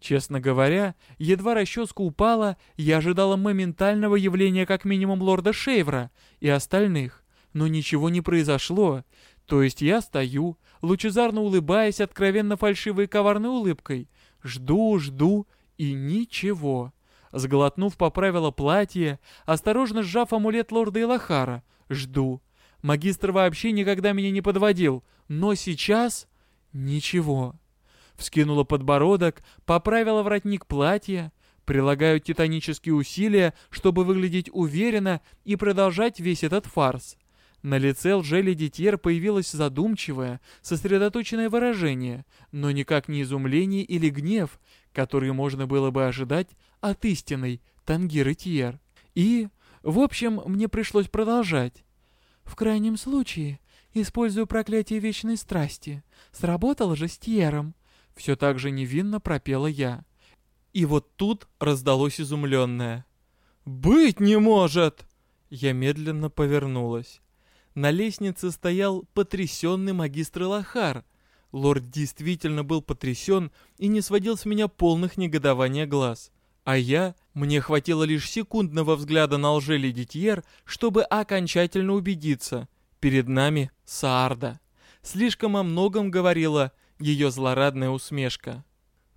S1: Честно говоря, едва расческа упала, я ожидала моментального явления как минимум лорда Шейвра и остальных, но ничего не произошло. То есть я стою, лучезарно улыбаясь откровенно фальшивой и коварной улыбкой, Жду, жду и ничего. Сглотнув, поправила платье, осторожно сжав амулет лорда Илахара. Жду. Магистр вообще никогда меня не подводил, но сейчас ничего. Вскинула подбородок, поправила воротник платья, прилагаю титанические усилия, чтобы выглядеть уверенно и продолжать весь этот фарс. На лице лжели Тьер появилось задумчивое, сосредоточенное выражение, но никак не изумление или гнев, которые можно было бы ожидать от истинной Тангиры Тьер. И, в общем, мне пришлось продолжать.
S2: В крайнем случае, использую проклятие вечной страсти. Сработало же с Тьером.
S1: Все так же невинно пропела я. И вот тут раздалось изумленное. «Быть не может!» Я медленно повернулась. На лестнице стоял потрясенный магистр Лохар. Лорд действительно был потрясен и не сводил с меня полных негодования глаз. А я, мне хватило лишь секундного взгляда на лжели Дитьер, чтобы окончательно убедиться. Перед нами Саарда. Слишком о многом говорила ее злорадная усмешка.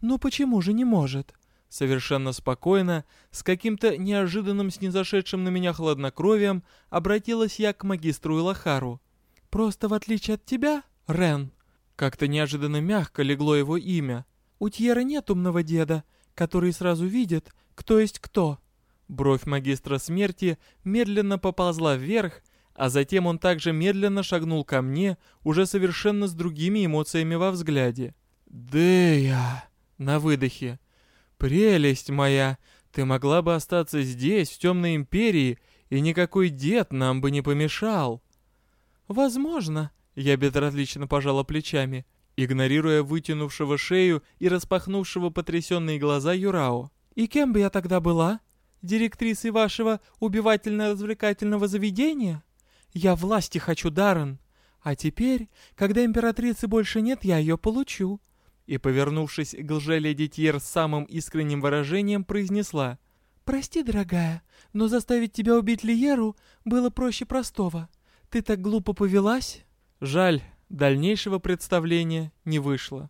S2: «Ну почему же не может?»
S1: Совершенно спокойно, с каким-то неожиданным снизошедшим на меня хладнокровием, обратилась я к магистру Илахару.
S2: «Просто в отличие от тебя, Рен...»
S1: Как-то неожиданно мягко легло его имя.
S2: «У Тьера нет умного деда, который сразу видит, кто есть кто».
S1: Бровь магистра смерти медленно поползла вверх, а затем он также медленно шагнул ко мне, уже совершенно с другими эмоциями во взгляде.
S2: «Дея!»
S1: На выдохе. «Прелесть моя! Ты могла бы остаться здесь, в темной империи, и никакой дед нам бы не помешал!»
S2: «Возможно», — я безразлично пожала плечами,
S1: игнорируя вытянувшего шею и распахнувшего потрясенные глаза Юрао.
S2: «И кем бы я тогда была? Директрисой вашего убивательно-развлекательного заведения? Я власти хочу, Даррен. А теперь, когда императрицы больше нет, я ее получу
S1: и, повернувшись к лже-леди Тьер с самым искренним выражением, произнесла.
S2: «Прости, дорогая, но заставить тебя убить Лиеру было проще простого. Ты так глупо повелась?»
S1: Жаль, дальнейшего представления не вышло.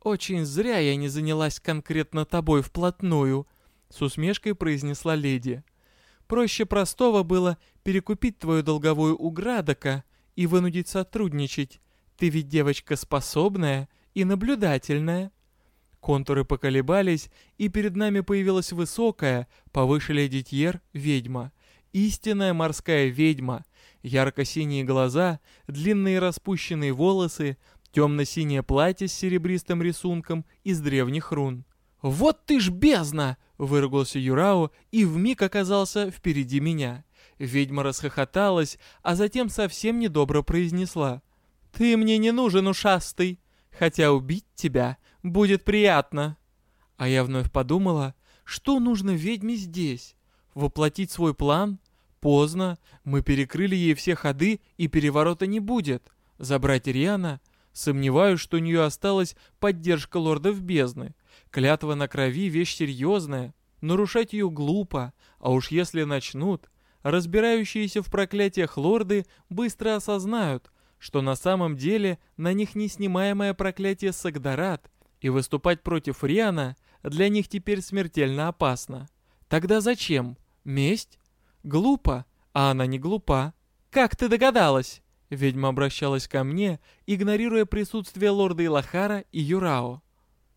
S1: «Очень зря я не занялась конкретно тобой вплотную», — с усмешкой произнесла леди. «Проще простого было перекупить твою долговую у Градока и вынудить сотрудничать. Ты ведь девочка способная и наблюдательная». Контуры поколебались, и перед нами появилась высокая, повыше леди Тьер, ведьма. Истинная морская ведьма. Ярко-синие глаза, длинные распущенные волосы, темно-синее платье с серебристым рисунком из древних рун. «Вот ты ж бездна!» — выругался Юрао и вмиг оказался впереди меня. Ведьма расхохоталась, а затем совсем недобро произнесла. «Ты мне не нужен, ушастый, хотя убить тебя будет приятно». А я вновь подумала, что нужно ведьме здесь? Воплотить свой план? Поздно, мы перекрыли ей все ходы и переворота не будет. Забрать Риана? Сомневаюсь, что у нее осталась поддержка лордов бездны. Клятва на крови — вещь серьезная. Нарушать ее глупо, а уж если начнут, разбирающиеся в проклятиях лорды быстро осознают, что на самом деле на них неснимаемое проклятие Сагдарат, и выступать против Риана для них теперь смертельно опасно. Тогда зачем? Месть? Глупо, а она не глупа. Как ты догадалась? Ведьма обращалась ко мне, игнорируя присутствие лорда Илахара и Юрао.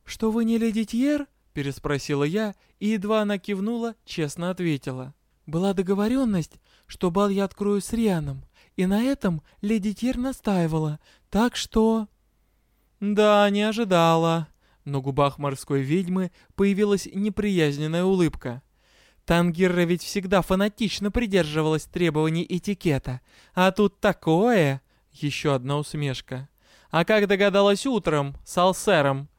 S1: «Что вы не леди Тьер?» — переспросила я, и едва она кивнула, честно ответила. «Была договоренность, что бал я открою с Рианом, и на этом леди Тьер настаивала, так что...» «Да, не ожидала». На губах морской ведьмы появилась неприязненная улыбка. Тангирра ведь всегда фанатично придерживалась требований этикета. А тут такое... Еще одна усмешка. А как догадалась утром, с Алсером?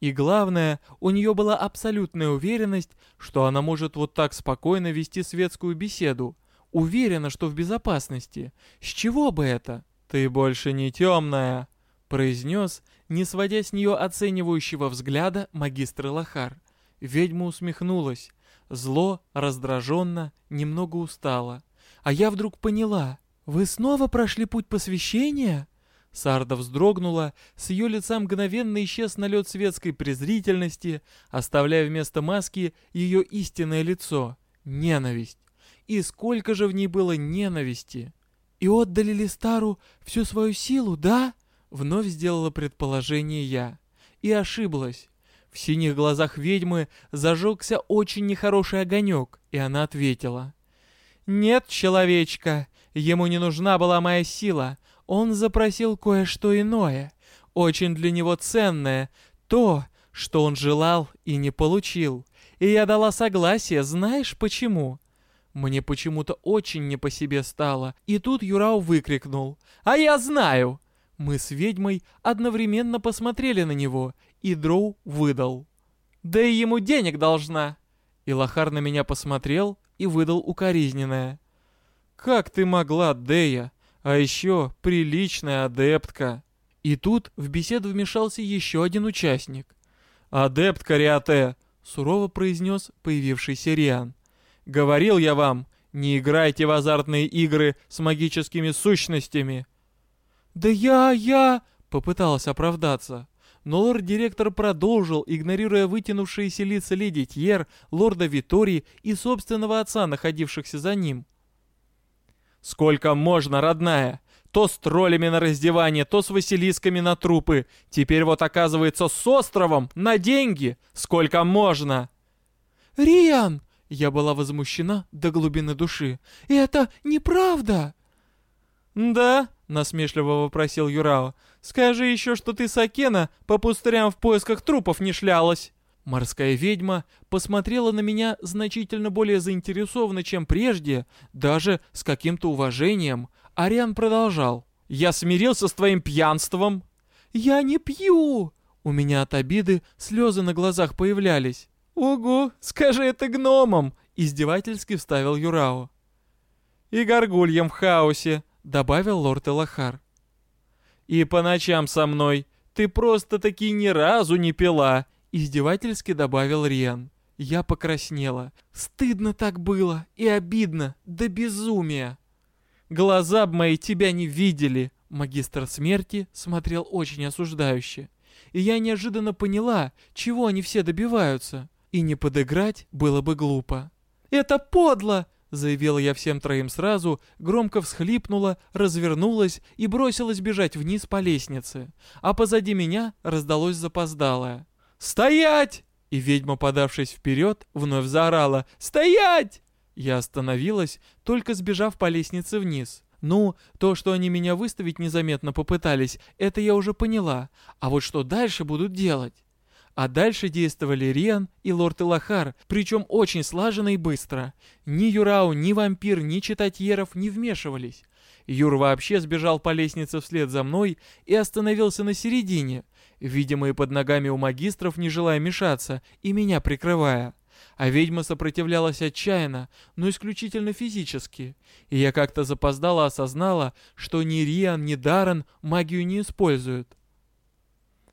S1: И главное, у нее была абсолютная уверенность, что она может вот так спокойно вести светскую беседу. Уверена, что в безопасности. С чего бы это? «Ты больше не темная», — произнес, не сводя с нее оценивающего взгляда магистр Лохар. Ведьма усмехнулась. Зло, раздраженно, немного устала. А я вдруг поняла. «Вы снова прошли путь посвящения?» Сарда вздрогнула, с ее лица мгновенно исчез налет светской презрительности, оставляя вместо маски ее истинное лицо — ненависть. И сколько же в ней было ненависти! «И отдали Листару всю свою силу, да?» — вновь сделала предположение я. И ошиблась. В синих глазах ведьмы зажегся очень нехороший огонек, и она ответила. «Нет, человечка, ему не нужна была моя сила. Он запросил кое-что иное, очень для него ценное, то, что он желал и не получил. И я дала согласие, знаешь почему?» Мне почему-то очень не по себе стало, и тут Юрау выкрикнул. «А я знаю!» Мы с ведьмой одновременно посмотрели на него, и Дроу выдал. «Да и ему денег должна!» И Лохар на меня посмотрел и выдал укоризненное. «Как ты могла, Дея? А еще приличная адептка!» И тут в беседу вмешался еще один участник. «Адепт Кариате!» — сурово произнес появившийся Риан. «Говорил я вам, не играйте в азартные игры с магическими сущностями!» «Да я, я...» — попыталась оправдаться. Но лорд-директор продолжил, игнорируя вытянувшиеся лица леди Тьер, лорда Витории и собственного отца, находившихся за ним. «Сколько можно, родная? То с троллями на раздевание, то с василисками на трупы. Теперь вот оказывается с островом, на деньги. Сколько можно?»
S2: «Риан!» Я была возмущена до глубины души. «Это неправда!»
S1: «Да?» — насмешливо вопросил Юрао. «Скажи еще, что ты, Сакена, по пустырям в поисках трупов не шлялась!» Морская ведьма посмотрела на меня значительно более заинтересованно, чем прежде, даже с каким-то уважением. Ариан продолжал. «Я смирился с твоим пьянством!»
S2: «Я не пью!»
S1: У меня от обиды слезы на глазах появлялись. «Угу, скажи это гномам!» Издевательски вставил Юрао. «И горгульям в хаосе!» добавил лорд Элахар. «И по ночам со мной ты просто-таки ни разу не пила», издевательски добавил Риан. Я покраснела. Стыдно так было и обидно, до безумия. Глаза б мои тебя не видели. Магистр смерти смотрел очень осуждающе. и я неожиданно поняла, чего они все добиваются. И не подыграть было бы глупо. «Это подло!» — заявила я всем троим сразу, громко всхлипнула, развернулась и бросилась бежать вниз по лестнице. А позади меня раздалось запоздалое. «Стоять!» И ведьма, подавшись вперед, вновь заорала «Стоять!» Я остановилась, только сбежав по лестнице вниз. Ну, то, что они меня выставить незаметно попытались, это я уже поняла. А вот что дальше будут делать? А дальше действовали Риан и лорд Илахар, причем очень слаженно и быстро. Ни Юрау, ни вампир, ни читатьеров не вмешивались. Юр вообще сбежал по лестнице вслед за мной и остановился на середине, видимо и под ногами у магистров не желая мешаться и меня прикрывая. А ведьма сопротивлялась отчаянно, но исключительно физически. И я как-то запоздало осознала, что ни Риан, ни Даррен магию не используют.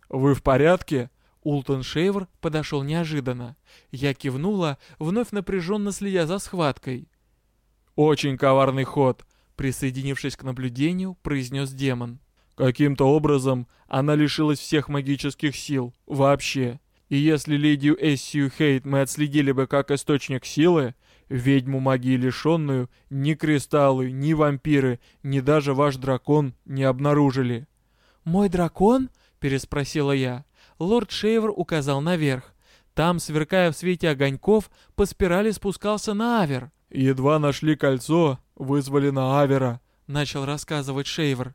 S3: «Вы в порядке?»
S1: Ултон Шейвер подошел неожиданно. Я кивнула, вновь напряженно следя за схваткой.
S3: «Очень коварный ход», —
S1: присоединившись к наблюдению, произнес демон.
S3: «Каким-то образом она лишилась всех магических сил. Вообще. И если леди Эссию Хейт мы отследили бы как источник силы, ведьму магии лишенную ни кристаллы, ни вампиры, ни даже ваш дракон не обнаружили».
S1: «Мой дракон?» — переспросила я лорд Шейвер указал наверх. Там, сверкая в свете огоньков, по спирали спускался на Авер.
S3: «Едва нашли кольцо, вызвали на Авера», —
S1: начал рассказывать Шейвер.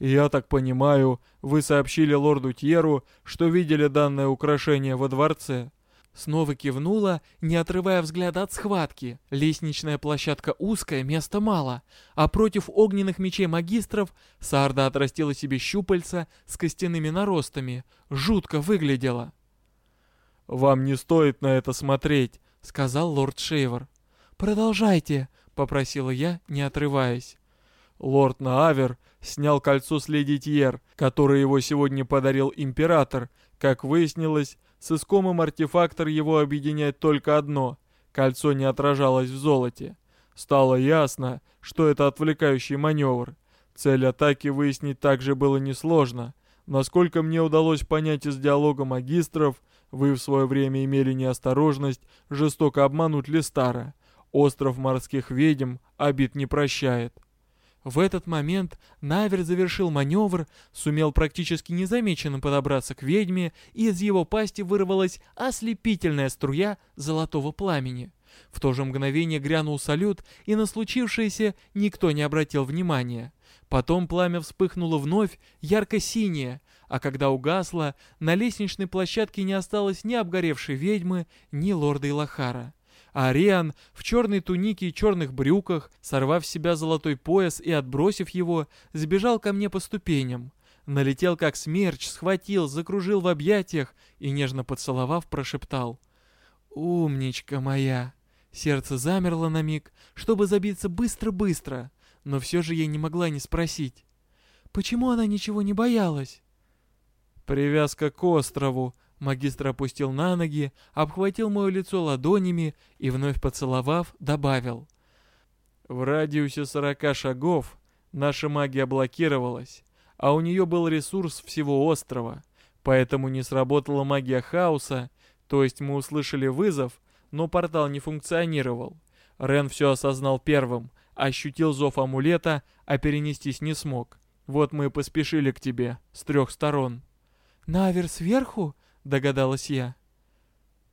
S3: «Я так понимаю, вы сообщили лорду Тьеру, что видели данное украшение во дворце».
S1: Снова кивнула, не отрывая взгляда от схватки. Лестничная площадка узкая, места мало. А против огненных мечей магистров Сарда отрастила себе щупальца с костяными наростами. Жутко выглядела.
S3: «Вам не стоит на это смотреть», — сказал лорд Шейвер.
S1: «Продолжайте», — попросила я, не отрываясь.
S3: Лорд Наавер снял кольцо с леди Тьер, которое его сегодня подарил император. Как выяснилось, с искомым артефактор его объединяет только одно — кольцо не отражалось в золоте. Стало ясно, что это отвлекающий маневр. Цель атаки выяснить также было несложно. Насколько мне удалось понять из диалога магистров, вы в свое время имели неосторожность жестоко обмануть Листара. Остров морских ведьм обид не прощает.
S1: В этот момент Навер завершил маневр, сумел практически незамеченным подобраться к ведьме, и из его пасти вырвалась ослепительная струя золотого пламени. В то же мгновение грянул салют, и на случившееся никто не обратил внимания. Потом пламя вспыхнуло вновь, ярко-синее, а когда угасло, на лестничной площадке не осталось ни обгоревшей ведьмы, ни лорда Илахара. А Ариан в черной тунике и черных брюках, сорвав с себя золотой пояс и отбросив его, сбежал ко мне по ступеням. Налетел как смерч, схватил, закружил в объятиях и, нежно поцеловав, прошептал. «Умничка моя!» Сердце замерло на миг, чтобы забиться быстро-быстро, но все же я не могла не спросить. Почему она ничего не боялась?
S3: «Привязка к острову», Магистр опустил на ноги, обхватил мое лицо ладонями и, вновь поцеловав, добавил. В радиусе сорока шагов наша магия блокировалась, а у нее был ресурс всего острова, поэтому не сработала магия хаоса, то есть мы услышали вызов, но портал не функционировал. Рен все осознал первым, ощутил зов амулета, а перенестись не смог. Вот мы и поспешили к тебе, с трех сторон.
S1: «Навер сверху?» Догадалась я.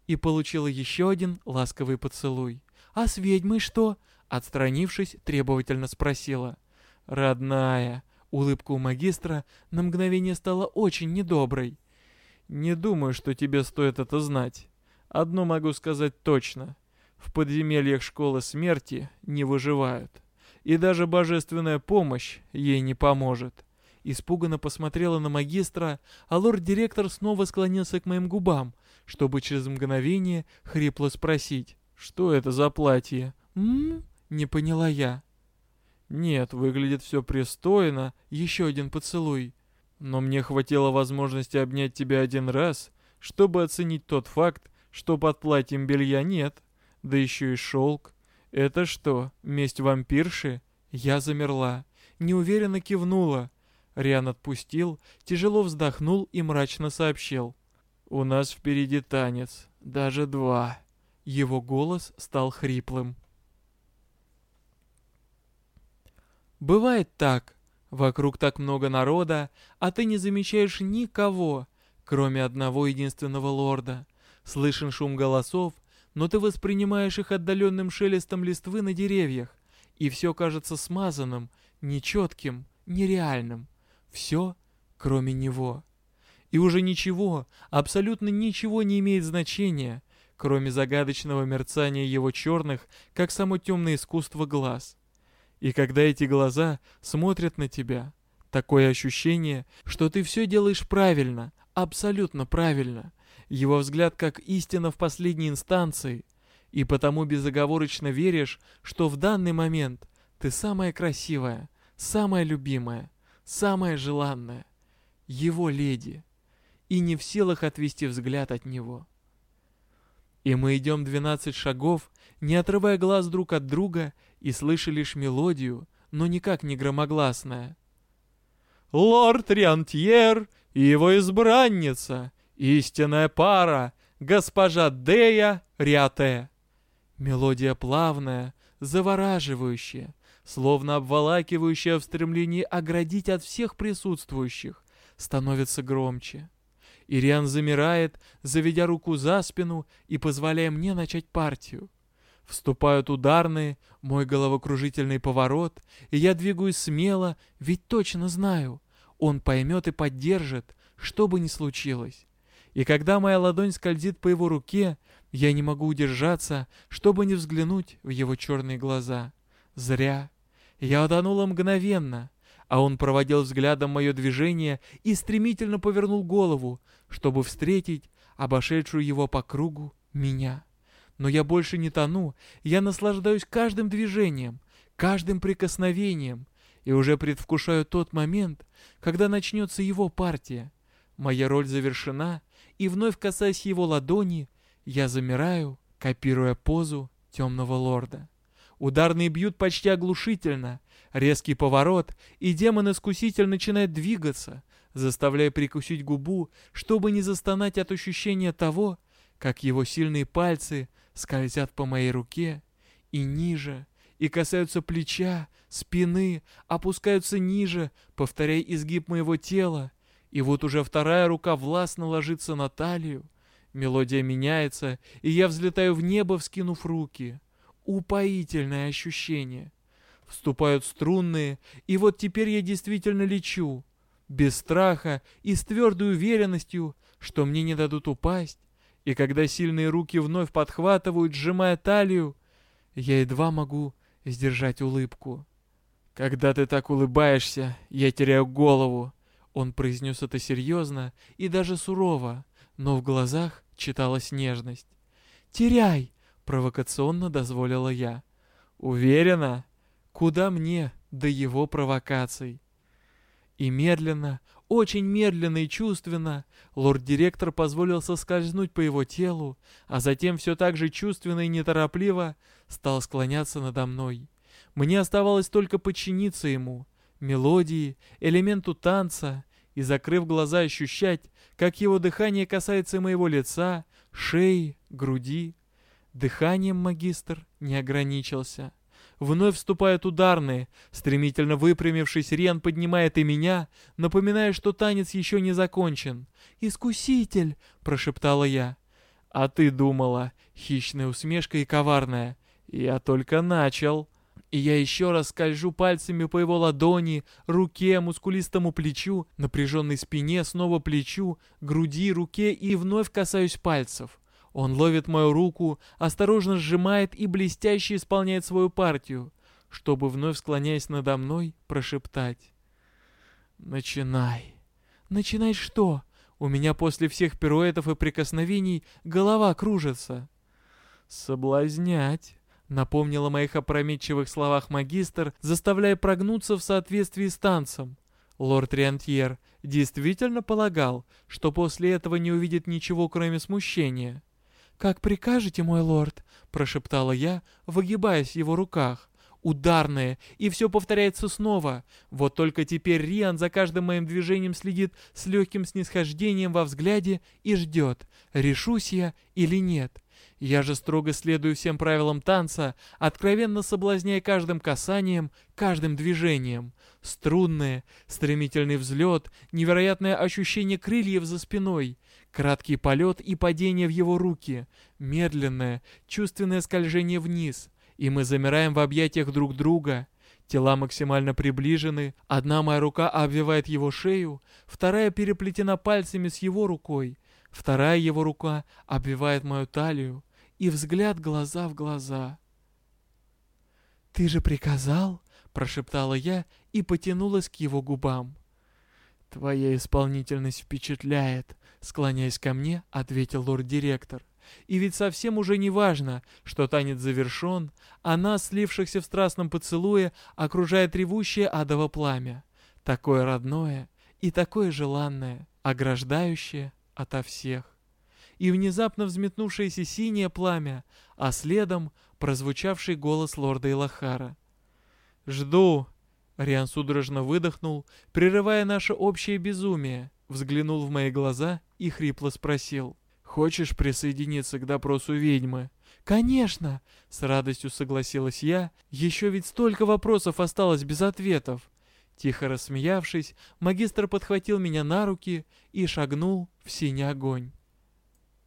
S1: И получила еще один ласковый поцелуй. «А с ведьмой что?» Отстранившись, требовательно спросила. «Родная!» Улыбка у магистра на мгновение стала очень недоброй.
S3: «Не думаю, что тебе стоит это знать. Одно могу сказать точно. В подземельях школы смерти не выживают. И даже божественная помощь ей не поможет
S1: испуганно посмотрела на магистра, а лорд-директор снова склонился к моим губам, чтобы через мгновение хрипло спросить, что это за платье. «М-м-м?» не поняла я.
S3: «Нет, выглядит все пристойно. Еще один поцелуй. Но мне хватило возможности обнять тебя один раз, чтобы оценить тот факт, что под платьем белья нет, да еще и шелк. Это что, месть вампирши?» Я замерла, неуверенно кивнула.
S1: Риан отпустил, тяжело вздохнул и мрачно сообщил. «У нас впереди танец, даже два». Его голос стал хриплым. Бывает так. Вокруг так много народа, а ты не замечаешь никого, кроме одного единственного лорда. Слышен шум голосов, но ты воспринимаешь их отдаленным шелестом листвы на деревьях, и все кажется смазанным, нечетким, нереальным. Все, кроме него. И уже ничего, абсолютно ничего не имеет значения, кроме загадочного мерцания его черных, как само темное искусство глаз. И когда эти глаза смотрят на тебя, такое ощущение, что ты все делаешь правильно, абсолютно правильно. Его взгляд как истина в последней инстанции, и потому безоговорочно веришь, что в данный момент ты самая красивая, самая любимая, самая желанная, его леди, и не в силах отвести взгляд от него. И мы идем двенадцать шагов, не отрывая глаз друг от друга, и слыша лишь мелодию, но никак не громогласная. «Лорд Риантьер и его избранница, истинная пара, госпожа Дея Риате». Мелодия плавная, завораживающая, словно обволакивающая в стремлении оградить от всех присутствующих, становится громче. Ириан замирает, заведя руку за спину и позволяя мне начать партию. Вступают ударные, мой головокружительный поворот, и я двигаюсь смело, ведь точно знаю, он поймет и поддержит, что бы ни случилось. И когда моя ладонь скользит по его руке, я не могу удержаться, чтобы не взглянуть в его черные глаза. Зря. Я утонула мгновенно, а он проводил взглядом мое движение и стремительно повернул голову, чтобы встретить обошедшую его по кругу меня. Но я больше не тону, я наслаждаюсь каждым движением, каждым прикосновением, и уже предвкушаю тот момент, когда начнется его партия. Моя роль завершена, и вновь касаясь его ладони, я замираю, копируя позу темного лорда. Ударные бьют почти оглушительно, резкий поворот, и демон-искуситель начинает двигаться, заставляя прикусить губу, чтобы не застонать от ощущения того, как его сильные пальцы скользят по моей руке и ниже, и касаются плеча, спины, опускаются ниже, повторяя изгиб моего тела. И вот уже вторая рука властно ложится на талию. Мелодия меняется, и я взлетаю в небо, вскинув руки. Упоительное ощущение. Вступают струнные, и вот теперь я действительно лечу. Без страха и с твердой уверенностью, что мне не дадут упасть, и когда сильные руки вновь подхватывают, сжимая талию, я едва могу сдержать улыбку. «Когда ты так улыбаешься, я теряю голову», — он произнес это серьезно и даже сурово, но в глазах читалась нежность. «Теряй!» — провокационно дозволила я. «Уверена? Куда мне до его провокаций?» И медленно, очень медленно и чувственно лорд-директор позволил соскользнуть по его телу, а затем все так же чувственно и неторопливо стал склоняться надо мной. Мне оставалось только подчиниться ему, мелодии, элементу танца, и, закрыв глаза, ощущать, как его дыхание касается моего лица, шеи, груди. Дыханием магистр не ограничился. Вновь вступают ударные. Стремительно выпрямившись, Рен поднимает и меня, напоминая, что танец еще не закончен. «Искуситель!» — прошептала я. «А ты думала?» — хищная усмешка и коварная. «Я только начал!» И я еще раз скольжу пальцами по его ладони, руке, мускулистому плечу, напряженной спине, снова плечу, груди, руке и вновь касаюсь пальцев. Он ловит мою руку, осторожно сжимает и блестяще исполняет свою партию, чтобы, вновь склоняясь надо мной, прошептать. «Начинай». «Начинай что? У меня после всех пируэтов и прикосновений голова кружится». «Соблазнять», — напомнила о моих опрометчивых словах магистр, заставляя прогнуться в соответствии с танцем. Лорд Риантьер действительно полагал, что после этого не увидит ничего, кроме смущения. «Как прикажете, мой лорд», — прошептала я, выгибаясь в его руках. ударное, и все повторяется снова. Вот только теперь Риан за каждым моим движением следит с легким снисхождением во взгляде и ждет, решусь я или нет. Я же строго следую всем правилам танца, откровенно соблазняя каждым касанием, каждым движением. Струнное, стремительный взлет, невероятное ощущение крыльев за спиной, краткий полет и падение в его руки, медленное, чувственное скольжение вниз, и мы замираем в объятиях друг друга. Тела максимально приближены, одна моя рука обвивает его шею, вторая переплетена пальцами с его рукой, вторая его рука обвивает мою талию, и взгляд глаза в глаза. «Ты же приказал?» — прошептала я и потянулась к его губам. «Твоя исполнительность впечатляет», — склоняясь ко мне, ответил лорд-директор. И ведь совсем уже не важно, что танец завершен, а нас, слившихся в страстном поцелуе, окружает ревущее адово пламя. Такое родное и такое желанное, ограждающее ото всех и внезапно взметнувшееся синее пламя, а следом прозвучавший голос лорда Илахара. «Жду!» Риан судорожно выдохнул, прерывая наше общее безумие, взглянул в мои глаза и хрипло спросил. «Хочешь присоединиться к допросу ведьмы?» «Конечно!» — с радостью согласилась я. «Еще ведь столько вопросов осталось без ответов!» Тихо рассмеявшись, магистр подхватил меня на руки и шагнул в синий огонь.